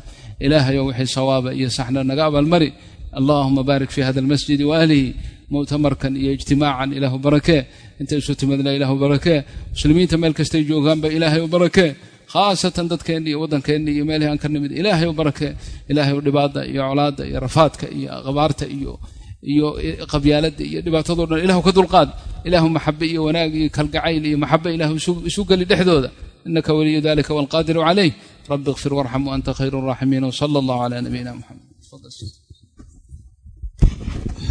Ilaahayow wixii sawaaba iyo saxna naga abaalmari allahuma baarik fi hada almasjidi waahlihi mu'tamarkan iyo ijtimaacan ilaahu barakee inta isu timadna ilaahu barakee muslimiinta meel kastay joogaanba ilaahay u barakee khaasatan dadkeenni iyo waddankeenni iyo meelihii aan ka nimid ilaahay u barakee ilaahay u dhibaada iyo colaadda iyo rafaadka iyo qabaarta iyo iyo e, qabyaalada iyo dhibaatado dhan. Ilahu ka dulqaad. Ilahu maxabe iyo wanaag iyo kalgacayl iyo maxabe ilahu isu geli dhexdooda. Inaka waliyu dalika walqaadiru calayh. Rabi ikfir warxam waanta khayru raaximiin wsala allah cala nabiyina muxamed